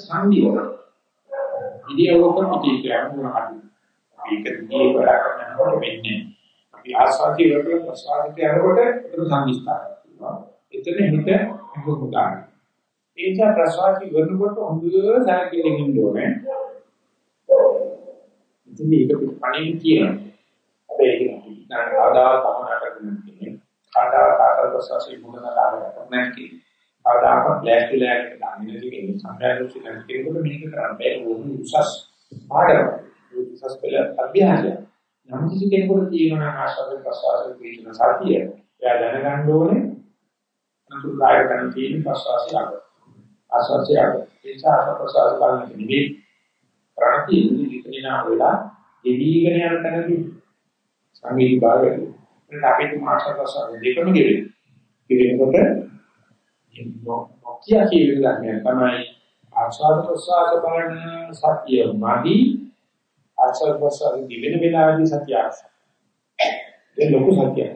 සංදිවල. ඉරියව්වක පිටි කියන්නේ මොනවද? මේක දිගේ වඩා කරනකොට වෙන්නේ. අපි ආස්වාදී වලට ප්‍රසාදිත යනකොට ඒක සංවිස්තරයක් තියෙනවා. එතන හිත මොකක්ද? ඒ නිසා ප්‍රසවාසී වෙනකොට හොඳ සාකලෙකින් ඉන්න ඕනේ. ඉතින් මේක පිටපණින් කියනවා. හැබැයි ඒක නම් ආදාව තමයි කරන්නේ. ආදාව ආකාර ප්‍රසවාසී මුලන දාගන්න නැහැ. කවදාකවත් ලෑස්තිලා යන්න දන්නේ නැති කෙනෙක් සම්ප්‍රදායික කෙනෙක් කෙනෙකුට මේක කරන්න බෑ ඕනි උසස් පාඩම. උසස් පෙළ අභ්‍යාසය. නම් කිසි කෙනෙකුට තියෙනවා නම් ආශාවෙන් ප්‍රසවාසයෙන් පිළිතුරු සතිය. එයා දැනගන්න ඕනේ අනුදාය කරන තියෙන ප්‍රසවාසය අග. ආශාසය අග. ඒ නිසා ප්‍රසවාස බලන්න නෙවෙයි. ප්‍රාණති ඉදිරිනා වෙලා දෙවිගෙන යන තැනදී. සංගීත භාගය එතන අපේ මාර්ෂල් ප්‍රසවාස දෙකම ගෙවෙන්නේ ගෙවෙනකොට නොකිය කියලා තමයි ආස්වාද ප්‍රසආස බලන සත්‍ය මාදි ආස්වාද ප්‍රසආස දිවෙන වෙලාවේදී සත්‍ය ආස. ඒ ලොකු සත්‍යයක්.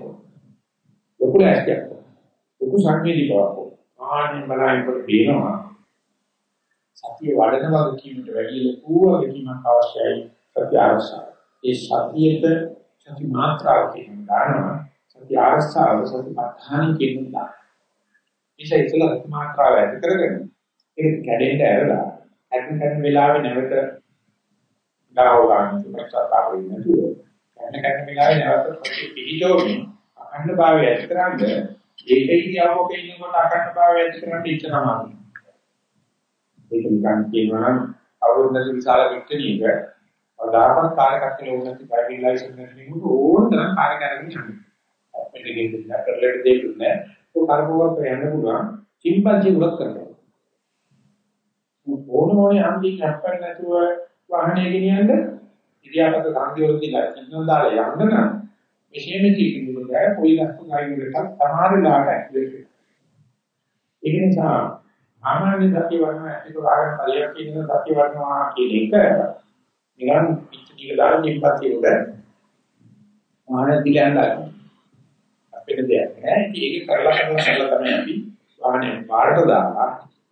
ලොකු ලැස්තියක්. ලොකු සංවේදී බවක්. ආනෙන් බලනකොට පේනවා සතිය වඩන වගකීමට වැඩි ලොකු වගකීමක් අවශ්‍යයි සතිය ආරක්ෂා. ඒ සතියේට සති මාත්‍රාව කියන ගන්නවා සතිය ආරක්ෂාව සති පධානි කියන දා. ඉතින් ඉතල සති මාත්‍රාව ඇති කරගෙන ඒක කැඩෙන්න ඇරලා ඇති කරන වෙලාවේ නැවත ගාව ගන්න ප්‍රචාරතාව වෙන්නේ නැතුව කන්න කන්න වෙලාවේ නැවත සතිය පිළිදෝමින් අඛණ්ඩ භාවය ඇති කරන්නේ ඒක ඉරියව්වක ඉන්නකොට අඛණ්ඩ භාවය ඇති කරන්න ඉච්චනමායි. ඒක නිකන් කියනවා නම් අවුරුද්දක විශාල වික්ටණියක අදාහරණ කාර්යයක් කියලා ඕනති ඩ්‍රයිවිං ලයිසන්ස් නැතිවෙන්න ඕන තරම් කාර්ය කරගෙන යනවා. අපිට ගෙන්න කරලට දෙන්න නෑ. ඒක කරපුවක් යන්න පුළුවන්. චිම්පන්සි උලක් කරනවා. ඕන ඕනේ අන්තිම හැප්පෙන්නේ නැතුව වාහනේ ගෙනියන්න ඉරියාපත සංකේතවල තියලා ඉන්නෝ දාලා යන්න නම් විශේෂම තීකිනුනේ දැය කොයි ලක්ෂ ගයිනකට සමහර ලාට ඇක්ටිවේට් වෙනවා. ඒ නිසා ආමාන්‍ය සතිය වඩනවා ඒක රාගන පරියක් කියන සතිය වඩනවා කියන එක නිකන් පිට ටික දාලා නිම්පතිය උඩ වාහන දිගන්න ගන්න. අපිට දෙයක් නෑ. ඒක කරලා කරලා කරලා තමයි අපි වාහනේ පාරට දාලා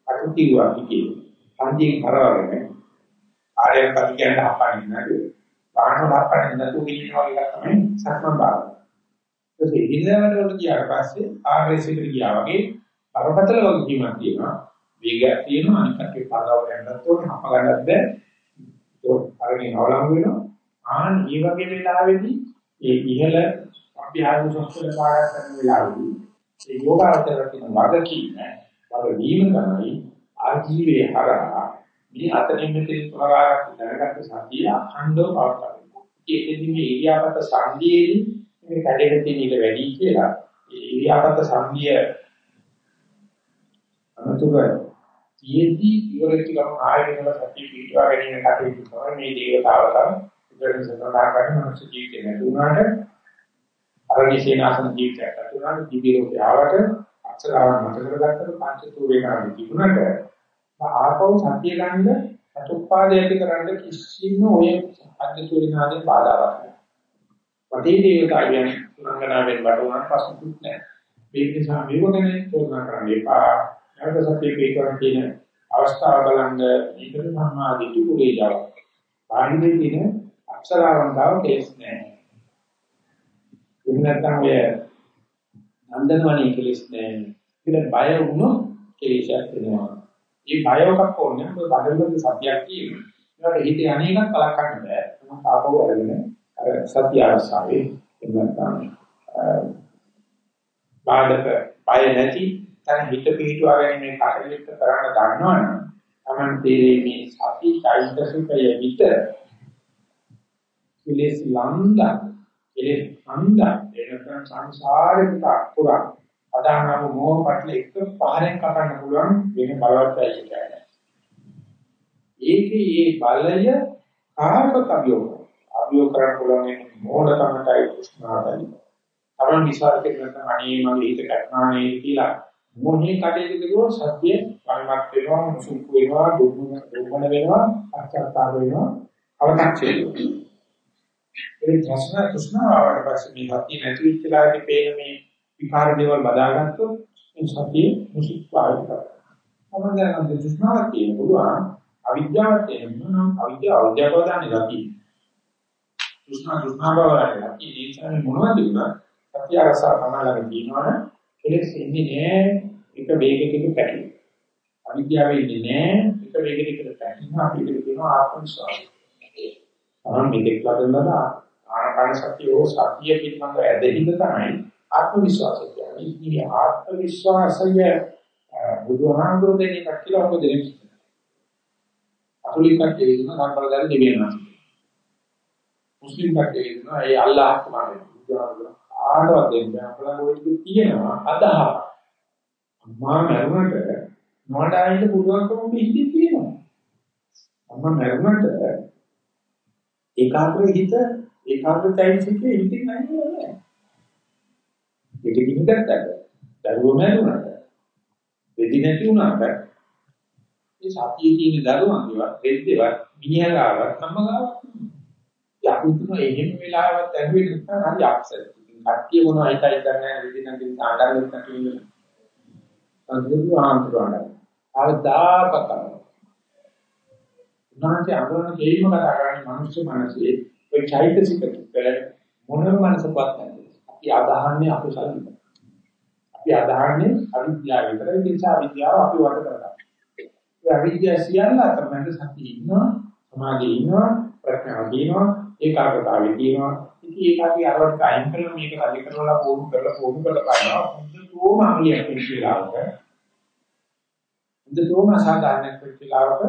අටුතිවා කියේ. සංජීව කරවගෙන ආරයන් පරිකයන්ට හපන්නේ නැතුව වාහන හපන්නේ නැතුව ගිහිනවා කියලා තමයි සක්මන් භාවය. ඒක ඉහිලවට වල ගියාට පස්සේ ආග්‍රෙසිවට ගියා වගේ බරපතල වගකීමක් තියෙනවා. වේගයක් තියෙනවා අනිත් කටේ පාරවල් යන්නත් ඕනේ හප ගන්නත් බෑ. ඒක අරගෙන අවලංගු වෙනවා. ආන් මේ වගේ වෙලාවෙදී ඒ ඉහළ අභ්‍යාස සොස්තර පාඩම් කරන වෙලාවෙදී ඒ යෝගාවචර කියන වගකීම වගවීම තමයි ආජීවයේ හරහා මේ අතනින් මෙතන තොරාගත් දැනගත් සතිය අඛණ්ඩව පවත්වා ඒකෙදි මේ ඉරියාපත සංදීයේදී මේ කඩේට තියෙන ඊට වැඩි කියලා ඒ ඉරියාපත සංදීය අනතුර තියෙද්දි ඉවරට ගම ආයෙම සතිය පිටවා ගැනීම කටයුතු කරන මේ දේවතාවලා ඉතින් සතරා කරන මනුෂ්‍ය ජීවිතේ නැතුණාට අරණිසේනාසන ජීවිතයක් නැතුණාට දිවිරෝධය ආවට අක්ෂරාවන් මත කරගත්තට පංච තූරේ කරන්නේ තිබුණාට ආපහු සතිය ගන්න සතුප්පාදය ඇති කරන්න කිසිම ඔය අධ්‍යතුරිනාගේ බාධාවක් නැහැ. වටේ දේවතාවයන් සුරංගනාවෙන් වටුණාට පස්සුත් නැහැ. මේ නිසා මේවගෙන චෝදනා කරන්න එපා. නැවත සතිය පිටවන තියෙන අවස්ථාව බලන්න මේකද සම්මාදිටු කුලේ ජාව. බාහිරේ තියෙන අක්ෂරාවන්තාව කේස් නැහැ. එහෙම නැත්නම් ඔය නන්දනවනේ කෙලස් නැහැ. ඉතින් බය වුණොත් කෙලෙසක් වෙනවා. මේ බයවකක් ඕනේ මොකද බඩවල සතියක් තියෙනවා. ඒකට හිතේ අනේකක් කලකන්න බෑ. මම තාපව අරගෙන අර සත්‍ය ආසාවේ එන්නත්නම් බාධක බය නැති තන හිත පිහිටුවා ගැනීම කටයුත්ත කරන්න දන්නවනම් Taman තේරෙන්නේ සති චෛතසිකය විත කිලස් ලංගා කිලස් හන්දා එනකන් සංසාරේ පුරා අදානම මොහ පටල එක පාරෙන් කපන්න පුළුවන් වෙන බලවත් ඇයිකයි. ඒකේ මේ බලය කාර්යක අභියෝග. අභියෝග කරන්න පුළුවන් මොහොතකමයි කුෂ්ණාතයි. තරම් විශ්වාස කරන අනේ මගේ හිත කටනානේ කියලා මොහේ කටයුතු කරුවොත් සත්‍ය පරිමත් වෙනවා මුසුක් වෙනවා දුරුම දුරුමන වෙනවා අත්‍යත්තාව වෙනවා අව탁ෂේ ඒ ප්‍රශ්න කුෂ්ණාවට පස්සේ මේ සත්‍ය නැති වෙච්ච ලාගේ පේන මේ විකාර දේවල් බදාගත්තොත් මේ සතිය මුසික් පාවිච්චි කරනවා. මොකද දැන් දුෂ්ණාවක් තියෙන පුළුවන් අවිද්‍යාවක් තියෙන නම් අවිද්‍යාව අවිද්‍යාව දාන්නේ ගතිය. දුෂ්ණා දුෂ්ණා බවයි ගතිය. ඒ කියන්නේ මොනවද කියලා සතිය අරසා තමයි කියනවනේ කෙලෙස් ඉන්නේ නෑ එක වේගයකින් පැටලෙන. අවිද්‍යාවේ ඉන්නේ නෑ එක වේගයකින් පැටලෙන අපිට කියනවා ආත්ම විශ්වාසය. අහම් මේක ලබනවා ආනාපාන සතිය හෝ සතිය පිටමඟ ඇදහිල්ල තමයි ආත්ම විශ්වාසය කියන්නේ. මේ ආත්ම විශ්වාසය බුදුහාමුදුරු දෙන එකක් කියලා ඔබ දෙන්නේ. අතුලින් කට්ටිය කියනවා සම්ප්‍රදාය දෙවියන්වා. මුස්ලිම් කට්ටිය කියනවා ඒ අල්ලාහ් තමයි. බුදුහාමුදුරු ආඩවත් දෙන්නේ අපලංග වෙන්නේ තියෙනවා අදහ. අම්මා මරුණට නොඩායිට පුළුවන්කම පිහිටි තියෙනවා. අම්මා මරුණට ඒකාග්‍ර හිත ඒකාග්‍රයිසිකේ හිතින් නැහැ. පිට ගිනි ගත්තට දරුවෝ මැරුණාට වෙදි නැති වුණාට මේ සතියේ තියෙන දරුවන්ගේවත් දෙද්දේවත් මිනිහාගාවත් අම්මගාවත් යකුතුන එහෙම වෙලාවක් ඇහුවේ නැත්නම් හරි අප්සෙට්. කට්ටිය මොනවා හිතයි දන්නේ නැහැ වෙදි නැති ආඩාවක් නැති වෙන. සංස්කෘතික ආන්තරණ. අවදාපක. උනාට අගරණ දෙයිම කතා කරන්නේ මිනිස්සු මනසේ ඔය චෛතසික මොනම මනසපත් නැහැ. අපි අදහන්නේ අකුසල විතරයි. අපි අදහන්නේ අවිද්‍යාව විතරයි. ඒ නිසා අවිද්‍යාව අපි වට කරගන්නවා. ඒ අවිද්‍යාව සියල්ල අතරමැද සතිය ඉන්නවා, සමාධිය ඉන්නවා, ප්‍රඥාව තියෙනවා, ඒකාග්‍රතාවය තියෙනවා. ඉතින් ඒක අපි අරවට අයින් කරලා මේක රජ කරලා පොහු කරලා පොහු කරලා බලනවා. හොඳටම අමලියක් වෙන වෙලාවක හොඳටම අසාධාරණයක් වෙච්ච වෙලාවක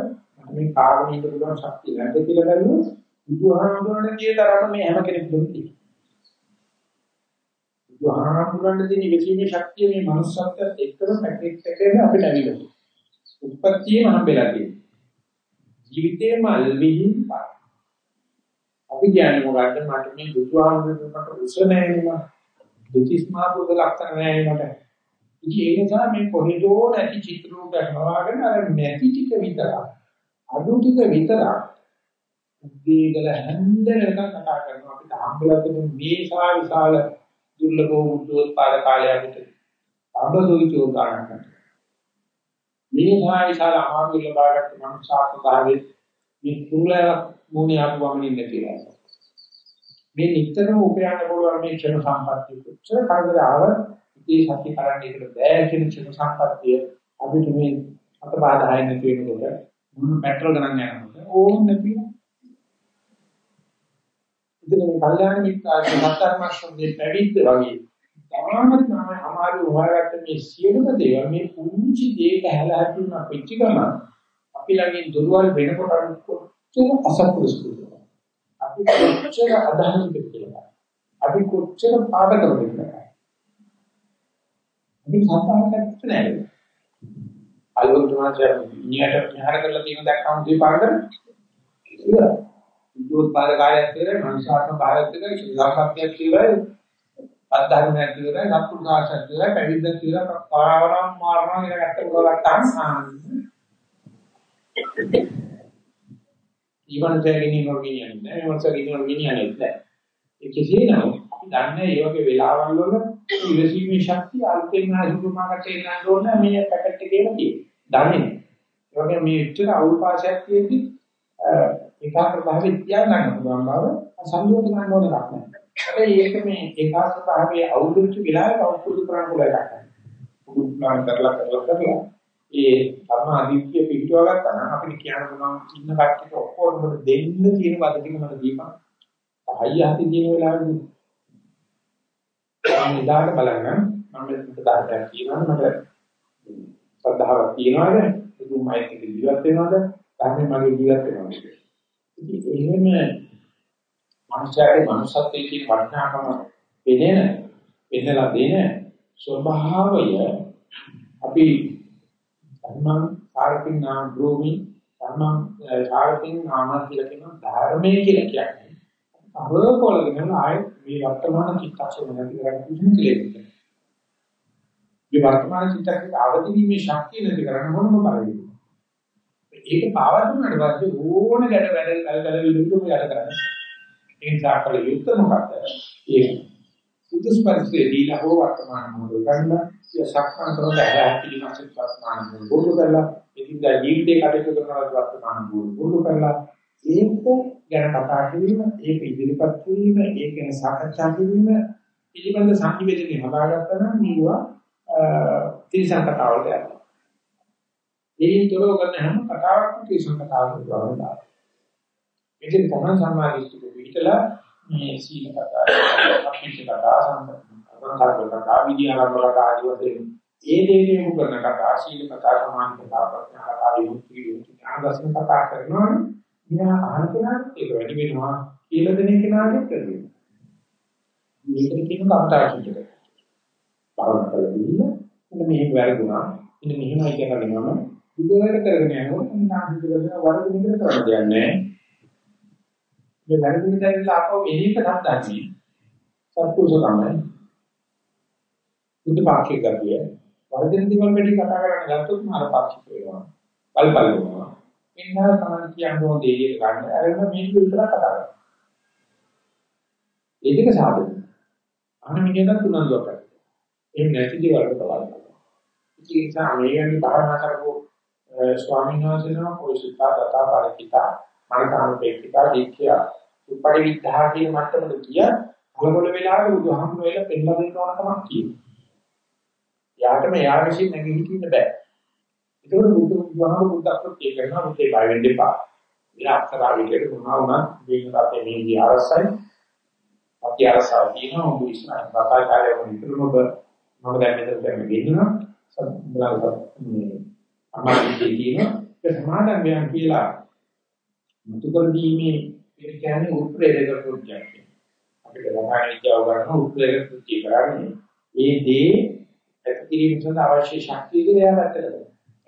මේ කාර්යණීය පුළුවන් ශක්තිය නැද්ද කියලා බැලුවොත් බුදුහාමුදුරනේ කියන තරම මේ හැම කෙනෙකුටම තියෙනවා. බුදුහාමුදුරනේ දෙන විචීමේ ශක්තිය මේ manussත්වයට එක්කම පැකේජ් එකේ අපිට ඇවිල්ලා. උත්පත්තියම හම්බෙලා තියෙනවා. ජීවිතේම අල්විහින් පාන. අපි කියන්නේ මොකද්ද මට මේ බුදුහාමුදුරන්ට උස නැහැ දෙතිස් මාර්ගවල ලක්ෂණ නැහැ මට. ඉතින් ඒ නිසා මේ කොහෙදෝ නැති චිත්‍ර රූපයක් හොයාගෙන අර නැති ටික විතරක් අඩු ටික විතරක් උද්දීගල හැන්ද වෙනකන් කතා කරනවා අපිට හම්බෙලා තියෙන මේ සා විශාල දුර්ලභ උද්දෝත්පාද කාලයකට අබදොයිතෝ ගන්න මේ සා විශාල අමාරු ලබාගත් මනුෂ්‍යාත්මතාවයේ මේ කුරුලයක් මොණේ ආපුවම ඉන්නේ කියලා. මේ නිතරම උපයන්න පුළුවන් මේ ක්ෂණ සම්පත්තිය කොච්චර කරදර ආව ඉතී සත්‍ය කරන්නේ කියලා බෑ කියන ක්ෂණ සම්පත්තිය අපිට මේ අත බාධායි නැති වෙනකොට මොන පෙට්‍රල් ගණන් යනකොට ඕන් නැති ඉතින් මේ කල්යාණ මිත්‍රාගේ මතරමස්සන්ගේ පැවිද්ද වගේ තාමත් නම් අමාරු හොයාගත්ත මේ සියලුම දේවල් මේ පුංචි දෙයක හැලා හැදුනා පිච්ච ගම අපි ළඟින් දුර්වල වෙනකොට කොච්චර අසත්පුරුෂ අපි කොච්චර අදහනද කියලා. අපි කොච්චර පාඩකද කියලා. අපි සම්පාදකත් නැහැ අලුත් තුනට නියට විහාර කරලා තියෙන දැක්කම දීපාරද ඉතින් උද්දෝත්පාද කාර්යයක් කියලා මනසාත්ම කාර්යයක් කියලා ශ්‍රී ලංකාවක් කියලා අධර්මයක් කියලා සත්පුරුෂාසක් කියලා පැවිද්දක් කියලා පාවරම් මාරනවා කියලා ගැත්ත කරගත්තාම ඊවන්තයෙන් ඉන්නෝ කියන්නේ නැහැ මොනසක් ඉන්නෝ කියන්නේ නැහැ. ඒ කෙසේ නමුත් අපි දන්නේ මේ වගේ වෙලාවල් වල ඉවසීමේ ශක්තිය අල්පෙන් ආසුමාකට එන්න ඕන මේ පැකට් එකේම තියෙනවා. දන්නේ ඒ වගේ මේ විතර අවුල්පාසයක් තියෙද්දි ඒකාග්‍ර භාවයේ තියාගන්න පුළුවන් බව සංයෝජන ගන්න ඕන එකක් නෑ හැබැයි ඒක මේ ඒකාග්‍ර භාවයේ අවුල්ුච්ච වෙලාවක අවුල්පුදු කරන්න පුළුවන් එකක් නෑ පුදු ප්ලාන් කරලා කරලා කරලා ඒ ධර්ම අධික්‍ය පිටුව ගත්තා නම් අපිට කියන්න පුළුවන් ඉන්න කට්ටියට ඔක්කොම දෙන්න තියෙන වද ටික මට දීපන්. හයිය හති දින වෙලාවෙදී මම ඉදාට බලන්න මම මෙතන දායකයක් කියනවා මට ශ්‍රද්ධාවක් තියනවාද? දුම් මයික් එක ජීවත් වෙනවද? ධර්මයේ මගේ ජීවත් වෙනවද? ඉතින් එහෙම මනුෂ්‍යයාගේ මනුෂ්‍යත්වයේ තියෙන වටිනාකම පෙනෙන පෙන්නලා දෙන ස්වභාවය අපි ධර්මං සාරකින් නාම බ්‍රෝමි ධර්මං සාරකින් නාම කියලා කියන ධර්මයේ කියලා කියන්නේ අහෝකොලගෙන ආයේ මේ වර්තමාන චිත්තක්ෂණ නැති කරගන්න කිසිම කෙලෙන්නේ මේ වර්තමාන චිත්තක්ෂණ අවදි වීමේ ශක්තිය නැති කරන්න මොනම බලන්නේ ඒක පාවා දුන්නාට පස්සේ ඕන ගැට වැඩ කල කල විදුරුම වැඩ කරන්නේ. ඒ නිසා කල යුක්ත මොකක්ද? ඒ සුදුස්පරිසේ දීලා හෝ වර්තමාන මොහොත ගන්න. ඒ සක්මන් කරන බැහැ පිළිමසෙන් වර්තමාන මොහොත බෝධ කරලා ඉතින්දා ජීවිතේ කටයුතු කරන වර්තමාන මොහොත බෝධ කරලා ඒක ගැන කතා කිරීම ඒක ඉදිරිපත් කිරීම ඒක ගැන සාකච්ඡා කිරීම පිළිබඳ සංනිවේදනය හදාගත්තා නම් මේවා තිරසන් කතාවලට යනවා. ඒකින් තොරව කරන හැම කතාවක්ම තිරසන් කතාවකට වරනවා. මේකෙන් තමයි සම්මාදිස්තික පිටලා මේ සීල කතා, අපිට කතා සම්පූර්ණ කතා විද්‍යාවල කතා ආදී වශයෙන් ඒ දේනේ උ කරන කතා සීල කතා සමාන කතා ප්‍රඥා කතා විමුක්ති විමුක්ති ඥාන දර්ශන කතා කරනවා මෙයා අහන කෙනාට ඒක වැඩි වෙනවා කියලා දෙන කෙනාට කරන්නේ. මේකට කියන කතා කිච්චක. භාවනා කරලා දීලා මෙන්න මෙහෙම වැරදුනා. මෙන්න මෙහෙමයි කියලා නම විදවලට කරගෙන යනකොට නම් හිතලා වරද විතර කරන්න දෙන්නේ නැහැ. මේ වැරදි විතරilla අපව එළියට ගන්නන්නේ. සත්පුරුෂ තමයි. බුද්ධ පාක්ෂික ගතිය. වරදින දේවල් වැඩි කතා කරන්න ගත්තොත් මාර පාක්ෂික වෙනවා. පල්පල් වෙනවා. ඒ නිසා තමයි කියන්නේ ඕන දෙයක් ගන්න. අරගෙන මේක විතර කතා කරනවා. ඒ දෙක සාධන. අහන මිනිහට තුනක් දුක්කයි. එහෙම නැති දේවල් වලට බලන්න. ඒ නිසා මේ වෙන භාවනා කරපු ස්වාමීන් වහන්සේනම පොයිසිතා දතා පරිචිතා මනසානුපේක්ෂිතා දීක්ෂා උපරි විද්ධා කියන මට්ටමට ගිය අලගොල වෙලාවේ බුදුහාමුදුරුවෝ එල පෙන්නලා දෙන්න ඕන කමක් තියෙනවා. යාටම යා විශ්ින් නැගී හිටින්න බෑ. ඒක බුදු බුදුහාමුදුරුවෝ බුද්ධත්වයේ කරනවා මුතේ බය වෙන්න එපා. මේ අක්ෂරා විදියට මොනවා වුණත් මේ රටේ මේ විදිහ අරසයි. අපි අරසාව කියනවා මොකද ඉස්සරහ කතාකාරයෝ විතරම ඔබ මම දැන් මෙතන දැන් ගෙන්නවා. සම්බලව මේ අමාරුයි කියන ඒ සමාදන් වෙන කියලා මුතු කර දීමේ ඒ කියන්නේ උත්ප්‍රේරක ප්‍රොජෙක්ට්. අපිට රසායන විද්‍යාව ගන්න උත්ප්‍රේරක ප්‍රොජෙක්ට් කරන්නේ ඒ දේ ඇතිකිරීම සඳහා අවශ්‍ය ශක්තිය කියලා යකට.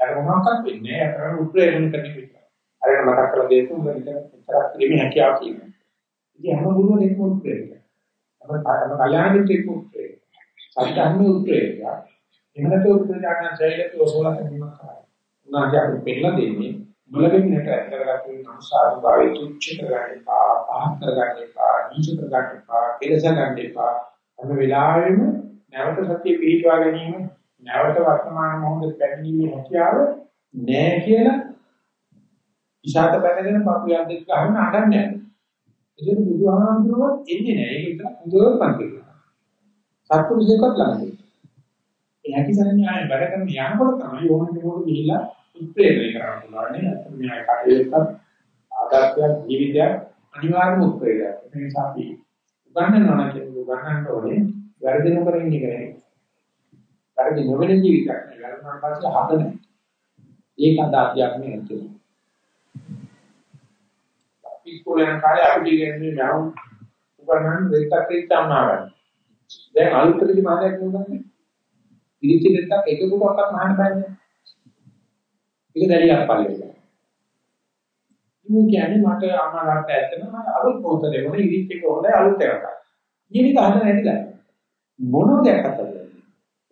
ඒක මොනවාක්වත් වෙන්නේ නැහැ. අතන උත්ප්‍රේරණ කරන විදිහ. අරගෙන මතක් කරලා දෙන්න උඹ විතර විතරක් කිරීමේ හැකියාව තියෙනවා. ඉතින් හැම ගුරුවරයෙක් එක්ක උත්ප්‍රේරක. අපේ කල්යාණ මිත්‍රෙක් උත්ප්‍රේරක. සත්‍යන්නේ උත්ප්‍රේරක. එහෙම නැත්නම් උත්ප්‍රේරණ ශෛලියක ඔසවලා ගැනීමක් කරා. උනාට අපි පෙන්නලා දෙන්නේ මුලකින් නට කරගත්තු සංසාර භාවයේ තුච්ච කරගන්න එපා, පහත් කරගන්න එපා, නීච කරගන්න එපා, කෙලස ගන්න එපා. හැම වෙලාවෙම නැවත සත්‍ය පිළිටවා ගැනීම, නැවත වර්තමාන මොහොතේ පැමිණීමේ හැකියාව නෑ කියලා ඉෂාත බැනගෙන පපු යන් දෙක ගහන අඬන්නේ නැහැ. ඒක බුදුහාමුදුරුවෝ එන්නේ නැහැ. ඒක විතර හොඳට පන්තිලා. සත්පුරුෂයෙක්වත් ළඟදී. ඒ හැකි සංඥාවේ වැඩ කරන යනකොට තමයි ඕනෙ මොකද ගිහිලා උත්ප්‍රේරණය කරන්න පුළුවන් නේ. අතන මේ කටයුත්තක් ආදර්ශයක් ජීවිතයක් අනිවාර්යම උත්ප්‍රේරණයක්. ඒ නිසා අපි උගන්වනවා නම් කියන්නේ උගන්වන්න ඕනේ වැරදි නොකර ඉන්න එක නෙවෙයි. වැරදි නොවන ජීවිතයක් නෙවෙයි. වැරදුනාට පස්සේ හදන. ඒක අදාත්‍යයක් නෙවෙයි. ඉස්කෝලේ යන කාලේ අපිට ඉගෙනන්නේ මම උගන්වන්න දෙකක් එක්කම ආවයි. දැන් අලුතෙදි මාතයක් නුනන්නේ. පිළිචි දෙකක් එකකටවත් මහන්න බෑනේ. ඒක දැරියක් පළිවෙල. ඉතින් කියන්නේ මට අමාරට ඇත්තන මම අලුත් පොතේ මොන ඉරිච් එක හොඳයි අලුත් එකක්. ජීවිත හද නැතිලා. මොනෝ දෙයක් අතද.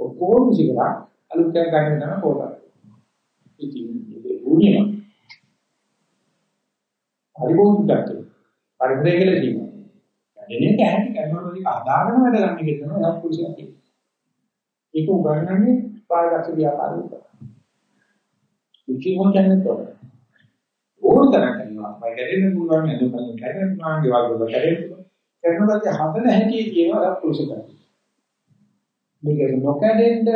ඔක්කොම සිකලා අලුත් එකක් ගන්න තමයි පොත. ඉතින් ඒක වුණේ පරිබෝධිකත්වය. පරිබ්‍රේ කියලා කියනවා. එන්නේ කැහැටි කරනකොට ඒක අදාගෙන වැඩ ගන්න එක තමයි යම් පුරුෂයෙක් කියන්නේ. ඒක උගන්වන්නේ පාරගත ව්‍යාපාරය. කිසිම කෙනෙක් තොර. ඕනතරම් කරනවා. මම කරෙන්න පුළුවන් නේද? මම කරනවා ගෙවල් වල කරේ. කරනකොට හදන හැටි කියනවා පුරුෂකම්. මේක නොකඩෙන්න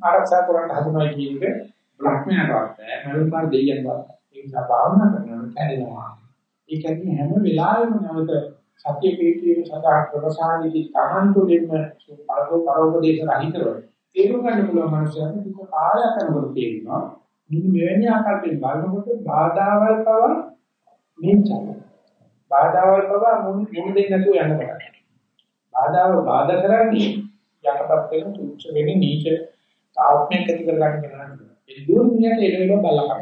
ආරක්ෂා කරන්න හදනවා කියන එක ලක්ෂණයක් වත් මරුන් පාර දෙයියන් වත් ඒ නිසා භාවනා කරනකොට කැඩෙනවා ඒ කියන්නේ හැම වෙලාවෙම නැවත සත්‍ය පිළිතුරු සඳහා ප්‍රසාරිතී තමන්තුලින්ම පරදෝ පරෝපදේශ රහිතව තේරුම් ගන්න පුළුවන් මනුස්සයෙක් දුක ආය කරනකොට තේරෙනවා. මෙන්න මෙවැනි ආකාරයෙන් බලනකොට බාධාවල් පව මේචයි බාධාවල් පව මුන් මුන් දෙන්න නැතුව යන්න බෑ. බාධාව බාධා කරන්නේ යටපත් වෙන තුච්ච වෙන නීච ආත්මයක් ඇති කරගන්න කෙනා ඒ දුර මිනිහට එළවෙල බලකම්.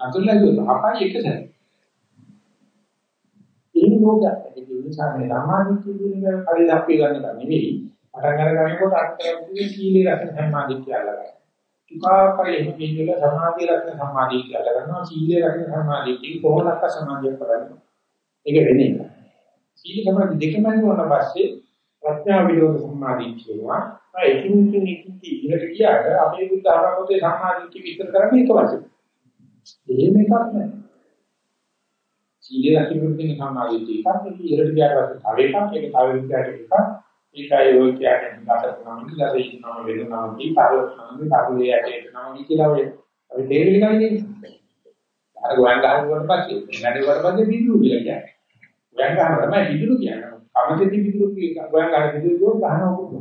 අතුල්ලා දුර අපයි එක සැර. ඒ ලෝකයක් ඒ නිසා මේ සමාධිය කියන එක කලින් අපි ගන්න එක නෙවෙයි. පටන් අරගන්නකොට අත්‍යවශ්‍ය සීලේ රැකෙන සමාධිය කියලා ගන්නවා. ටිකාපරේ හිමිල සමාධිය රැකෙන සමාධිය කියලා ගන්නවා. සීලේ රැකෙන සමාධිය කියන කොහොමදක් සමාධිය කරන්නේ. ඒක වෙන්නේ. සීල සමාධි දෙකම වුණා පස්සේ ප්‍රඥා විරෝධ සමාධිය කියනවා. එකින් එකින් එකින් ඉහළට ගියාට අපේ බුද්ධ ආරම්භයේ සම්මාදිට්ඨිය විස්තර කරන්නේ එක වශයෙන්. එහෙම එකක් නැහැ. සීලය රකින්න තියෙන සම්මාදිට්ඨිය එකක් ඒක ඉහළට ගියාට පස්සේ තව එකක් ඒක තව විදිහට එකක්. ඒකයි ඔය කියන්නේ මාතර නම් කියලා දෙන්නවා වෙනවා දීපාරෝත්නම් කරුලේ ඇටේට නම් කියලා ඔය අපි තේරෙන්නේ කන්නේ. අර ගෝයන් ගහනකොට පස්සේ නැඩේවට පස්සේ බිඳු කියලා කියන්නේ. ගෝයන් ගහනවා තමයි බිඳු කියන්නේ. කමතේ බිඳු කියන ගෝයන් ගහන බිඳු ගහන ඕක.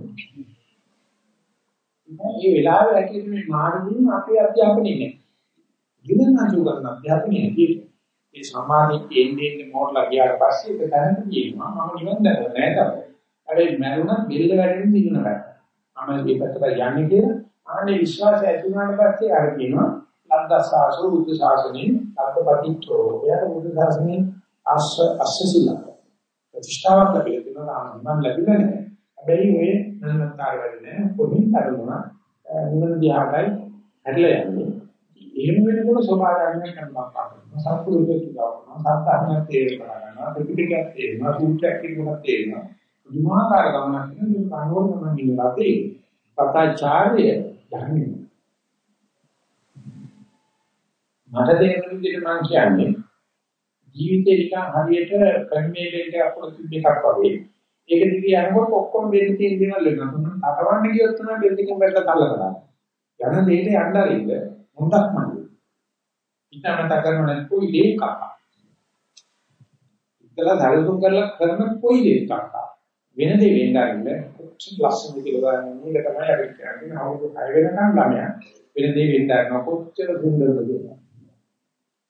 මේ වෙලාවේ ඇටියට මේ මාර්ගයෙන් අපේ අධ්‍යාපනය නෑ. විනන්නාසු කරන අධ්‍යාපනය ඇටියට ඒ සමාධිය එන්නේ එන්නේ මොහොතලා ගියාට පස්සේ ඒක දැනට කියනවා මම නිවන් දැකලා නෑ තමයි. හැබැයි මරුණත් බෙල්ල වැඩෙන්න දිනන බෑ. මම මේ පැත්තට යන්නේ කියලා ආනේ විශ්වාසය ඇති වුණාට පස්සේ අර කියනවා ලද්දසාසෝ බුද්ධ ශාසනේ අත්පතිත්‍රෝ. එයාට බුද්ධ ශාසනේ අස්ස අස්සසිල. ප්‍රතිෂ්ඨාවක් ලැබෙලා තියෙනවා නම් මම ලැබිලා නෑ. හැබැයි ඔය නන්නතර වෙන්නේ කොහොමින් කරුණා නිවන දිහාටයි හැරිලා යන්නේ. එහෙම වෙනකොට ස්වභාවයෙන් කරනවා පාඩම. සත්පුරුෂයෙක් කියනවා සත්‍යඥ තේරෙනවා ගන්නවා ත්‍රිපිටකයක් තේරෙනවා සූත්‍රයක් කියනවා තේරෙනවා. පුදුමාකාර ගමනක් නේ මේ කනෝර තමයි නිවලතේ. පතාචාර්ය ධර්මයි. මට තේරෙන විදිහට මම කියන්නේ ජීවිතේ නිකන් හරියට කර්මයේ අපුල තිබෙකක් වගේ. ඒක දිගේ යනකොට ඔක්කොම වෙන්න තියෙන දේවල් වෙනවා. අතවන්න ගියොත් තමයි බෙල්ලකින් බැලලා තල්ලනවා. යන දෙයට යන්න අරින්න හොඳක් මන්නේ. හිතමත කරන නැත්නම් ඉලේ කක්කා. ඉතලා සැලසුම් කරලා කරන කොයි දෙයක් කක්කා. වෙන දේ වෙන්න අරින්න කොච්චර ලස්සනද කියලා බලන්න මේක තමයි අපි කියන්නේ අවුරුදු 6 වෙනකම් ළමයා වෙන දේ වෙන්න අරින්න කොච්චර සුන්දරද කියලා.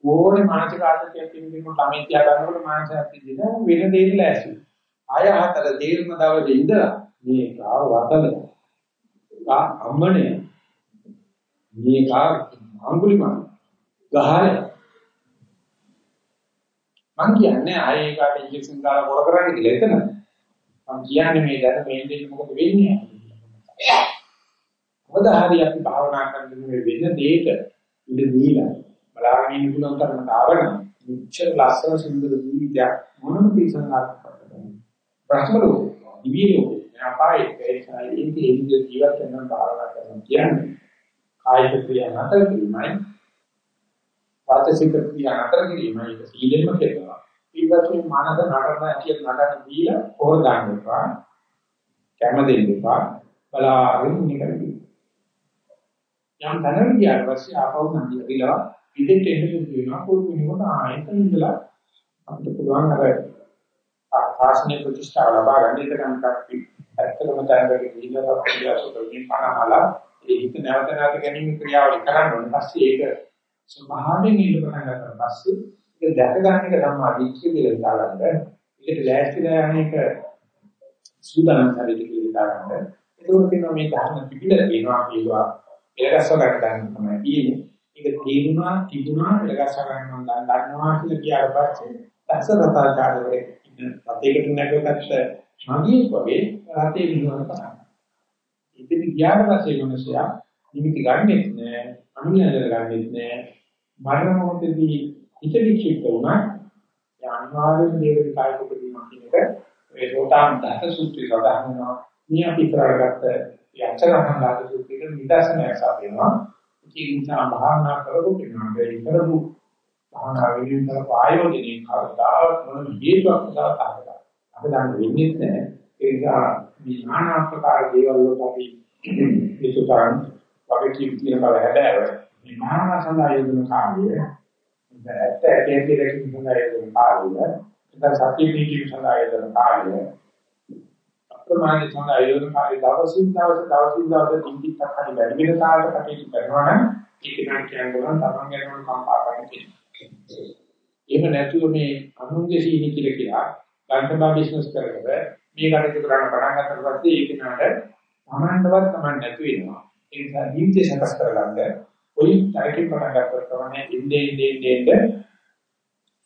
ඕනේ මානසික ආතතියක් තියෙනකොට ළමයි තියා ගන්නකොට මානසික ආතතිය දෙන වෙන දෙයක් ලෑස්ති. ආය හතර තීරණ දවසේ ඉඳලා මේ කාව වතල ආ අම්මනේ මේ කාව අඟුලිමාන ගහය මං කියන්නේ ආයේ කාට ඉන්ජෙක්ෂන් දාලා කොර කරන්නේ කියලා එතන. මං කියන්නේ මේ දැන මේ දෙන්නේ මොකද වෙන්නේ? මොකද හරි අපි භාවනා කරන මේ වෙන දෙයක ඉඳ දීලා බලාගෙන ඉන්න පුළුවන් තරමට ආවනම් මෙච්චර ලස්සන සුන්දර ජීවිතයක් මොනම තීසනාවක් ප්‍රශ්න ලෝකේ දිවි ලෝකේ අපායේ ඒකයි ඒකේ ජීවිත වෙන භාවනා කරන කියන්නේ. කායික ක්‍රියා නතර කිරීමයි. වාචික ක්‍රියා නතර කිරීමයි. ඒක සීලෙම කරනවා. ඊපස්සේ මානස නටන ඇටිය නටන දීලා හොර දාන්න එපා. කැම දෙන්න එපා. බලාගෙන ඉන්නකදී යම් තැනකට ගියාට පස්සේ ආපහු නැගිලා ඉතින් එන්න වෙනවා. කොහොමද වෙනකොට ආයෙත් ඉඳලා අපිට පුළුවන් අර ආසනයේ ප්‍රතිෂ්ඨාව ලබා ගන්න. එක නම් කප්පි ඇත්තටම තැනකට ගිහිල්ලා ප්‍රතිලාසකෙන් පනහලා ඒ හිත නැවත නැවත ගැනීම ක්‍රියාවලිය කරන්න ඕනේ. පස්සේ ඒක ස්වභාවයෙන් ඉන්න පටන් ගන්නවා. පස්සේ ඒක දැක ගන්න එක තමයි අදිච්චිය කියලා හිතාගන්න. ඒකට ලෑස්තිලා යන එක සූදානම් හරියට කියලා හිතාගන්න. ඒක කියනවා මේ ධර්ම පිළිදෙල කියනවා කියනවා ඒකස්ව ගන්න තමයි තියෙන්නේ. ඒක තේරුණා තිබුණා ඒකස්ව ගන්න මම දන්නවා කියලා කියාට පස්සේ දසරතාචාරයේ රතේකට නැගගත්ත මගියෙක් වගේ රතේ විනවන කරා. ඉතින් ගියාට පස්සේ මිනිසයා නිමිති ගන්නෙත් නෑ, අනුයදර ගන්නෙත් නෑ. මරණ මොහොතදී හිත විචිත වුණා. ඒ අනිවාර්යෙන් දේවල් කායික උපදීමක් කියන එක ඒ රෝතාන් දහක සූත්‍රය සඳහන් වෙනවා. මේ අපි කරගත්ත යචරහංගාද සූත්‍රයේ නිදර්ශනයක් සාපේනවා. ඒ නිසා භාවනා කරපු කෙනා ඒ කරපු භාවනා වේදිකල ආයෝජනයේ කවදාවත් මොන හේතුවක් නිසා තාරලා. අපි දැන් වෙන්නේ නැහැ. ඒ නිසා මේ নানা ආකාර දේවල් වලට අපි විසුතරන් වගේ කීර්තිය බල හැදෑව. මේ භාවනා සඳහා යෙදෙන කාර්යය ඇත්ත ඇටේ දෙකකින් සඳහා යෙදෙන කාර්යය. ඉතින් සත්‍ය පිළිගීම සඳහා යෙදෙන කාර්යය. අප්‍රමාණික සඳහා යෙදෙන කාර්යය දවසින් දවස දවසින් දවස දින්දික් හරි වැඩි වෙන කාලයකට කටයුතු කරනවා නම් ඒක නම් කියන්නේ තමන් ගැන කම්පා කරන කෙනෙක්. එහෙම නැතුව මේ අනුන්ගේ සීනි කියලා කියලා ගන්ටබා බිස්නස් කරගෙන මේ කටයුතු කරන්න පටන් ගන්නකොට පස්සේ ඒක නඩ තමන්ටවත් තමන් නැතු වෙනවා. ඒ නිසා ජීවිතය සකස් කරගන්න කොයි තරකින් පටන් ගන්නකොට තමයි ඉන්නේ ඉන්නේ ඉන්නේ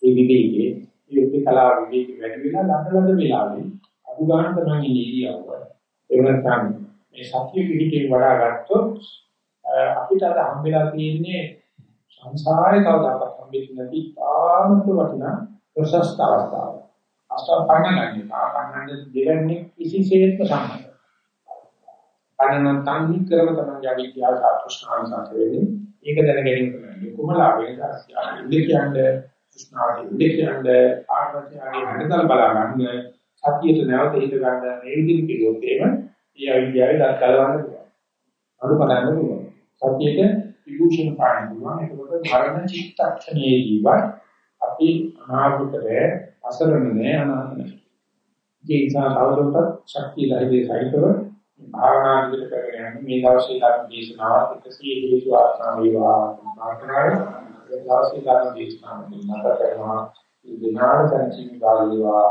මේ විවේකයේ මේ උපකලා විවේක වැඩි වෙලා ළඟ ළඟ වෙලාවේ අඩු ගන්න තමයි ඉරියව්ව. ඒ වෙනත්නම් මේ සත්‍ය පිළිකේ වඩා ගත්තොත් අපිට අද හම්බෙලා තියෙන්නේ සංසාරේ කවදාකවත් හම්බෙන්නේ නැති ආමත වටිනා ප්‍රශස්ත අවස්ථාව. අස්තපන්නන්නේ පාපන්නන්නේ දෙවන්නේ කිසිසේත්ම සම්මත. අනන තන්හි කරම තමයි අවිද්‍යාව සාතුෂ්ණාන් සාත වෙන්නේ. ඒක දැන ගැනීම තමයි කුමලා වේදාසිය. ඉන්නේ කියන්නේ කෘෂ්ණාගේ ඉන්නේ කියන්නේ ආර්ථිකයේ හඬතල් බලා ගන්න සතියට නැවත හිත ගන්න මේ විදිහට කිව්වොත් එහෙම ඒ අවිද්‍යාවේ දත් කලවන්න පුළුවන්. අඩු බලන්න පුළුවන්. සතියේ විභූෂණ පාන්න පුළුවන්. ඒකකොට මරණ චිත්තක්ෂණයේදීවත් අපි අනාගතේ අසරණ නෑ අනාථ නෑ. ඒ නිසා තවදුරටත් ශක්තිය ධෛර්යය සහිතව භාවනා විදිහට කරගෙන යන්න මේ දවසේ ධර්ම දේශනාවත් එකසිය හේතු ආසනා වේවා ප්‍රාර්ථනාවයි. ඒ දවසේ ධර්ම දේශනාව නිමත කරනවා. ඉදිනාට සංචින් ගාලේවා